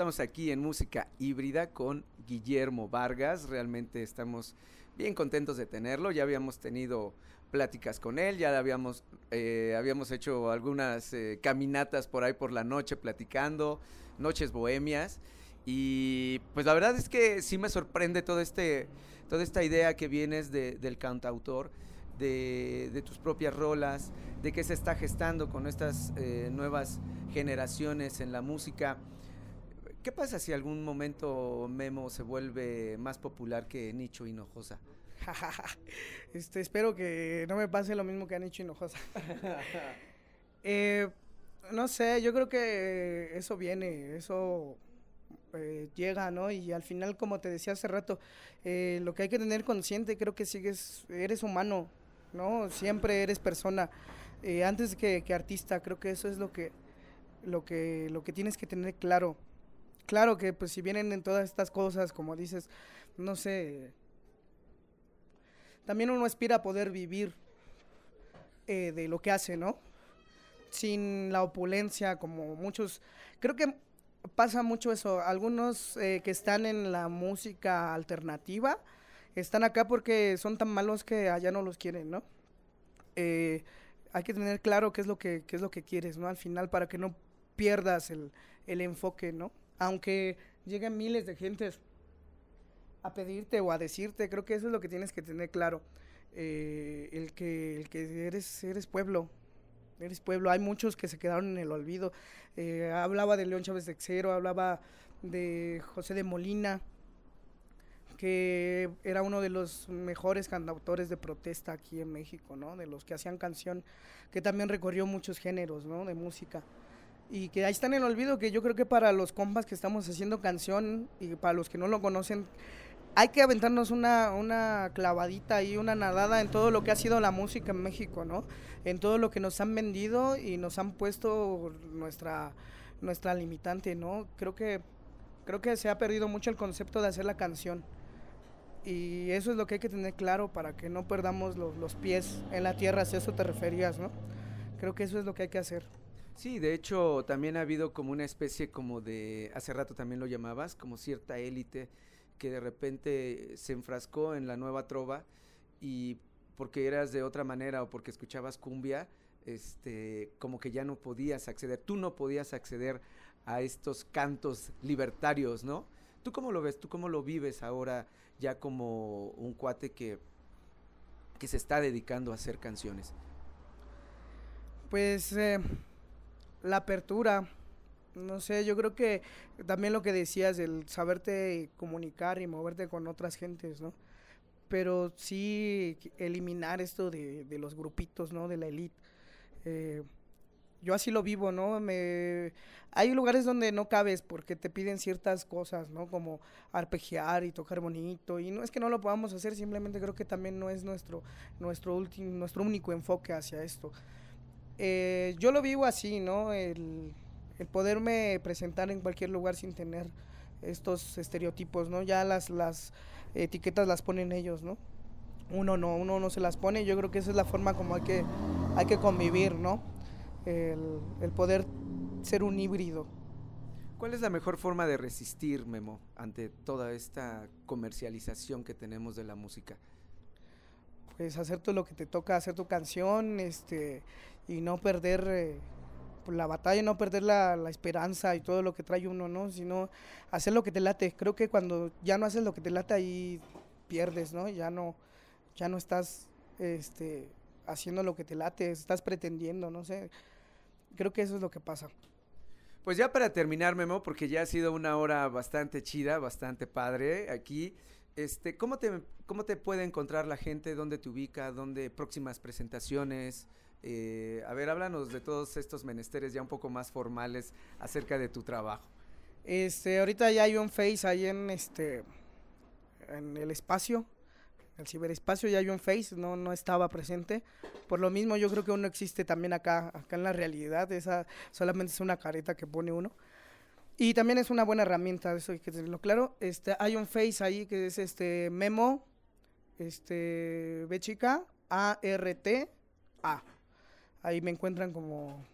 Estamos aquí en música híbrida con Guillermo Vargas. Realmente estamos bien contentos de tenerlo. Ya habíamos tenido pláticas con él, ya habíamos, eh, habíamos hecho algunas eh, caminatas por ahí por la noche platicando, noches bohemias. Y pues la verdad es que sí me sorprende todo este, toda esta idea que vienes de- del cantautor, de, tus propias rolas, de que se está gestando con estas eh, nuevas generaciones en la música. ¿Qué pasa si algún momento Memo se vuelve más popular que Nicho Hinojosa? [LAUGHS] este, espero que no me pase lo mismo que han hecho Hinojosa. [LAUGHS] Eh, no sé, yo creo que eso viene, eso eh, llega, ¿no? Y al final, como te decía hace rato, eh, lo que hay que tener consciente, creo que sigues, eres humano, ¿no? Siempre eres persona, eh, antes que, que artista, creo que eso es lo que, lo que, lo que tienes que tener claro. Claro que pues si vienen en todas estas cosas, como dices, no sé, también uno aspira a poder vivir eh, de lo que hace, ¿no? Sin la opulencia, como muchos. Creo que pasa mucho eso. Algunos eh, que están en la música alternativa están acá porque son tan malos que allá no los quieren, ¿no? Eh, hay que tener claro qué es lo que, qué es lo que quieres, ¿no? Al final, para que no pierdas el, el enfoque, ¿no? Aunque lleguen miles de gentes a pedirte o a decirte, creo que eso es lo que tienes que tener claro. eh, el que, el que eres, eres pueblo, eres pueblo. Hay muchos que se quedaron en el olvido. Eh, hablaba de León Chávez de Xero, hablaba de José de Molina, que era uno de los mejores cantautores de protesta aquí en México, ¿no? De los que hacían canción, que también recorrió muchos géneros, ¿no? De música. Y que ahí está en el olvido, que yo creo que para los compas que estamos haciendo canción y para los que no lo conocen, hay que aventarnos una, una clavadita y una nadada en todo lo que ha sido la música en México, ¿no? En todo lo que nos han vendido y nos han puesto nuestra, nuestra limitante, ¿no? Creo que, creo que se ha perdido mucho el concepto de hacer la canción. Y eso es lo que hay que tener claro para que no perdamos los, los pies en la tierra, si a eso te referías, ¿no? Creo que eso es lo que hay que hacer. Sí, de hecho también ha habido como una especie como de, hace rato también lo llamabas, como cierta élite que de repente se enfrascó en la nueva trova y porque eras de otra manera o porque escuchabas cumbia, este, como que ya no podías acceder, tú no podías acceder a estos cantos libertarios, ¿no? ¿Tú cómo lo ves? ¿Tú cómo lo vives ahora ya como un cuate que, que se está dedicando a hacer canciones? Pues eh, la apertura, no sé, yo creo que también lo que decías, el saberte comunicar y moverte con otras gentes, ¿no? Pero sí eliminar esto de, de los grupitos, ¿no? De la elite. Eh, yo así lo vivo, ¿no? Me, hay lugares donde no cabes porque te piden ciertas cosas, ¿no? Como arpegiar y tocar bonito. Y no es que no lo podamos hacer, simplemente creo que también no es nuestro, nuestro, último, nuestro único enfoque hacia esto. Eh, yo lo vivo así, ¿no? El, el poderme presentar en cualquier lugar sin tener estos estereotipos, ¿no? Ya las, las etiquetas las ponen ellos, ¿no? Uno no, uno no se las pone, yo creo que esa es la forma como hay que, hay que convivir, ¿no? El, el poder ser un híbrido. ¿Cuál es la mejor forma de resistir, Memo, ante toda esta comercialización que tenemos de la música? Pues hacer todo lo que te toca, hacer tu canción, este, y no perder eh, la batalla, no perder la, la, esperanza y todo lo que trae uno, ¿no? Sino hacer lo que te late. Creo que cuando ya no haces lo que te late ahí pierdes, ¿no? Ya no, ya no estás, este, haciendo lo que te late, estás pretendiendo, no sé. Creo que eso es lo que pasa. Pues ya para terminar, Memo, porque ya ha sido una hora bastante chida, bastante padre aquí. Este, ¿cómo te, cómo te puede encontrar la gente? ¿Dónde te ubica? ¿Dónde próximas presentaciones? Eh, a ver, háblanos de todos estos menesteres ya un poco más formales acerca de tu trabajo. Este, ahorita ya hay un face ahí en este, en el espacio, el ciberespacio ya hay un Face, no, no estaba presente. Por lo mismo, yo creo que uno existe también acá, acá en la realidad, esa solamente es una careta que pone uno. Y también es una buena herramienta, eso hay que tenerlo claro. Este, hay un Face ahí que es este Memo, este B chica, A R T A. Ahí me encuentran como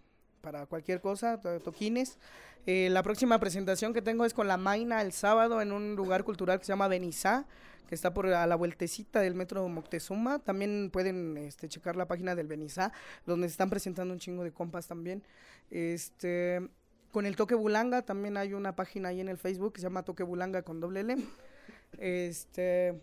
para cualquier cosa, toquines. Eh, la próxima presentación que tengo es con la Maina el sábado en un lugar cultural que se llama Benizá que está por a la vueltecita del metro Moctezuma. También pueden este, checar la página del Benizá, donde se están presentando un chingo de compas también. Este, con el Toque Bulanga también hay una página ahí en el Facebook que se llama Toque Bulanga con doble L. Este,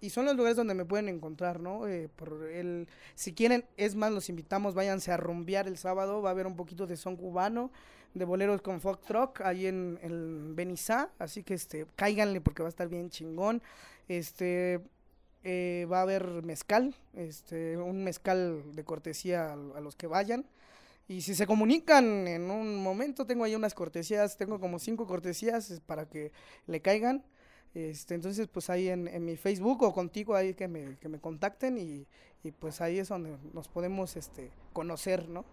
y son los lugares donde me pueden encontrar, ¿no? Eh, por el, si quieren, es más, los invitamos, váyanse a rumbear el sábado, va a haber un poquito de son cubano, de boleros con folk truck ahí en el Benizá, así que este, cáiganle porque va a estar bien chingón. Este, eh, va a haber mezcal, este, un mezcal de cortesía a, los que vayan. Y si se comunican en un momento, tengo ahí unas cortesías, tengo como cinco cortesías para que le caigan. Este, entonces, pues ahí en, en mi Facebook o contigo ahí que me, que me contacten y, y, pues ahí es donde nos podemos este, conocer, ¿no?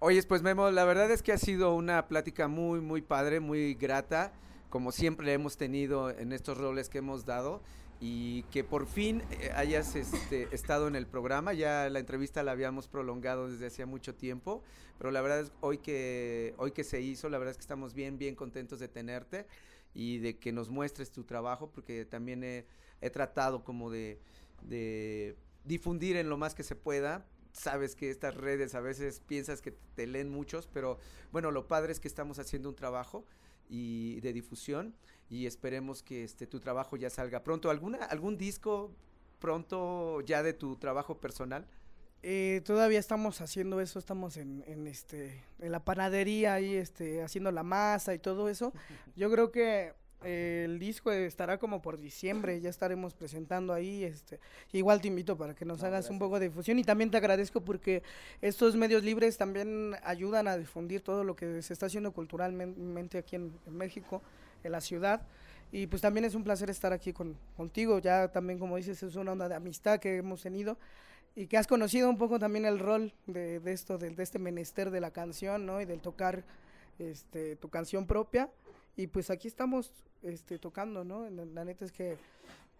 Oye, pues Memo, la verdad es que ha sido una plática muy, muy padre, muy grata como siempre hemos tenido en estos roles que hemos dado y que por fin eh, hayas este, estado en el programa. Ya la entrevista la habíamos prolongado desde hacía mucho tiempo, pero la verdad es hoy que hoy que se hizo, la verdad es que estamos bien bien contentos de tenerte y de que nos muestres tu trabajo porque también he, he tratado como de, de difundir en lo más que se pueda sabes que estas redes a veces piensas que te leen muchos, pero bueno, lo padre es que estamos haciendo un trabajo y de difusión y esperemos que este tu trabajo ya salga pronto. ¿Alguna, algún disco pronto ya de tu trabajo personal? Eh, todavía estamos haciendo eso, estamos en, en, este en la panadería ahí este haciendo la masa y todo eso. [LAUGHS] Yo creo que el disco estará como por diciembre, ya estaremos presentando ahí, este, igual te invito para que nos hagas un poco de difusión y también te agradezco porque estos medios libres también ayudan a difundir todo lo que se está haciendo culturalmente aquí en, México, en la ciudad. Y pues también es un placer estar aquí con, contigo, ya también como dices es una onda de amistad que hemos tenido y que has conocido un poco también el rol de, de esto, de, de, este menester de la canción, ¿no? Y del tocar este, tu canción propia y pues aquí estamos este, tocando, ¿no? La, neta es que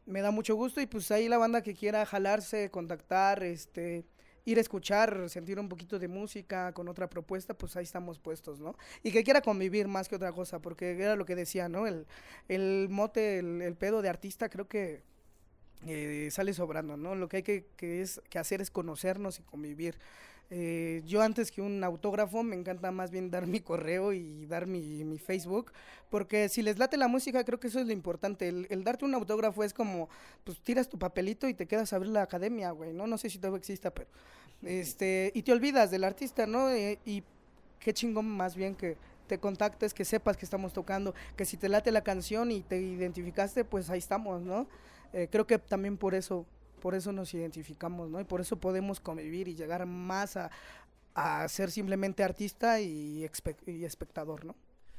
me da mucho gusto y pues ahí la banda que quiera jalarse, contactar, este, ir a escuchar, sentir un poquito de música con otra propuesta, pues ahí estamos puestos, ¿no? Y que quiera convivir más que otra cosa, porque era lo que decía, ¿no? El, el mote, el, pedo de artista creo que eh, sale sobrando, ¿no? Lo que hay que, que, es, que hacer es conocernos y convivir. Eh, yo antes que un autógrafo me encanta más bien dar mi correo y dar mi, mi Facebook, porque si les late la música creo que eso es lo importante. El, darte un autógrafo es como, pues tiras tu papelito y te quedas a ver la academia, güey, ¿no? No sé si todavía exista, pero... Este, y te olvidas del artista, ¿no? Eh, y qué chingón más bien que te contactes, que sepas que estamos tocando, que si te late la canción y te identificaste, pues ahí estamos, ¿no? Eh, creo que también por eso por eso nos identificamos, ¿no? Y por eso podemos convivir y llegar más a, a ser simplemente artista y, y espectador, ¿no?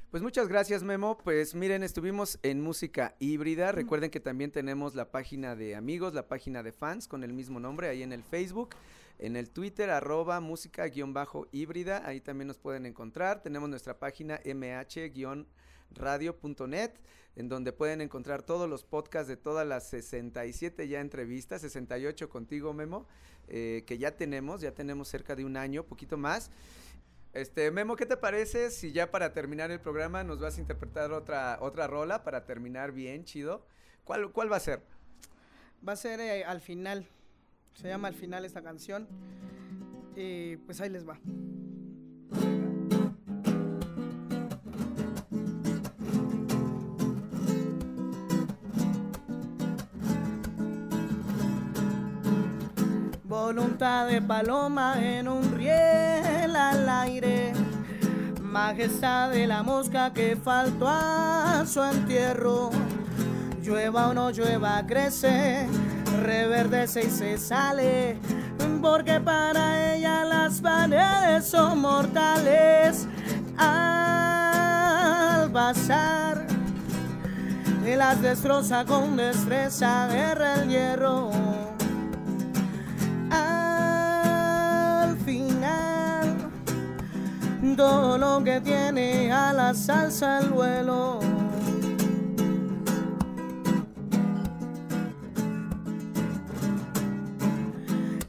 Pues muchas gracias Memo, pues miren, estuvimos en música híbrida, recuerden que también tenemos la página de amigos, la página de fans con el mismo nombre ahí en el Facebook. en el Twitter arroba música-híbrida, ahí también nos pueden encontrar. Tenemos nuestra página mh-radio.net en donde pueden encontrar todos los podcasts de todas las 67 ya entrevistas, 68 contigo Memo, eh, que ya tenemos, ya tenemos cerca de un año, poquito más. Este, Memo, ¿qué te parece si ya para terminar el programa nos vas a interpretar otra, otra rola para terminar bien, chido? ¿Cuál, cuál va a ser? Va a ser eh, al final. Se llama al final esta canción. Y pues ahí les va. Voluntad de paloma en un riel al aire. Majestad de la mosca que faltó a su entierro. Llueva o no llueva, crece, reverdece y se sale. Porque para ella las paredes son mortales. Al pasar, y las destroza con destreza, guerra el hierro. Todo lo que tiene a la salsa el vuelo.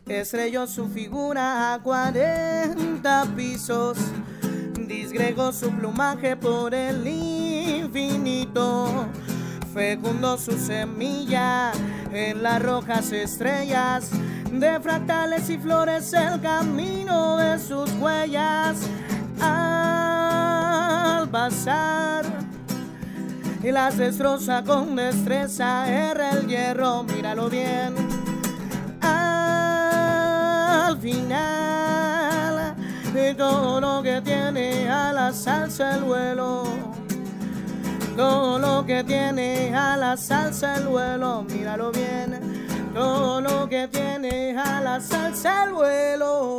Estrelló su figura a 40 pisos, disgregó su plumaje por el infinito, fecundó su semilla en las rojas estrellas, de fractales y flores el camino de sus huellas. Pasar y las destroza con destreza, erra el hierro, míralo bien al final de todo lo que tiene a la salsa el vuelo. Todo lo que tiene a la salsa el vuelo, míralo bien. Todo lo que tiene a la salsa el vuelo.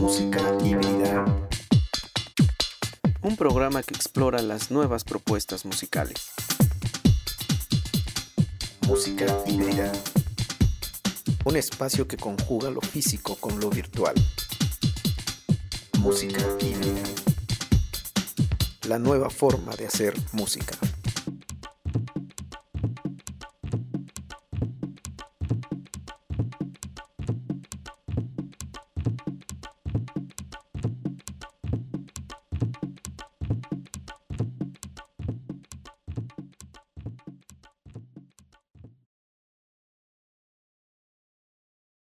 Música híbrida. Un programa que explora las nuevas propuestas musicales. Música híbrida. Un espacio que conjuga lo físico con lo virtual. Música híbrida. La nueva forma de hacer música.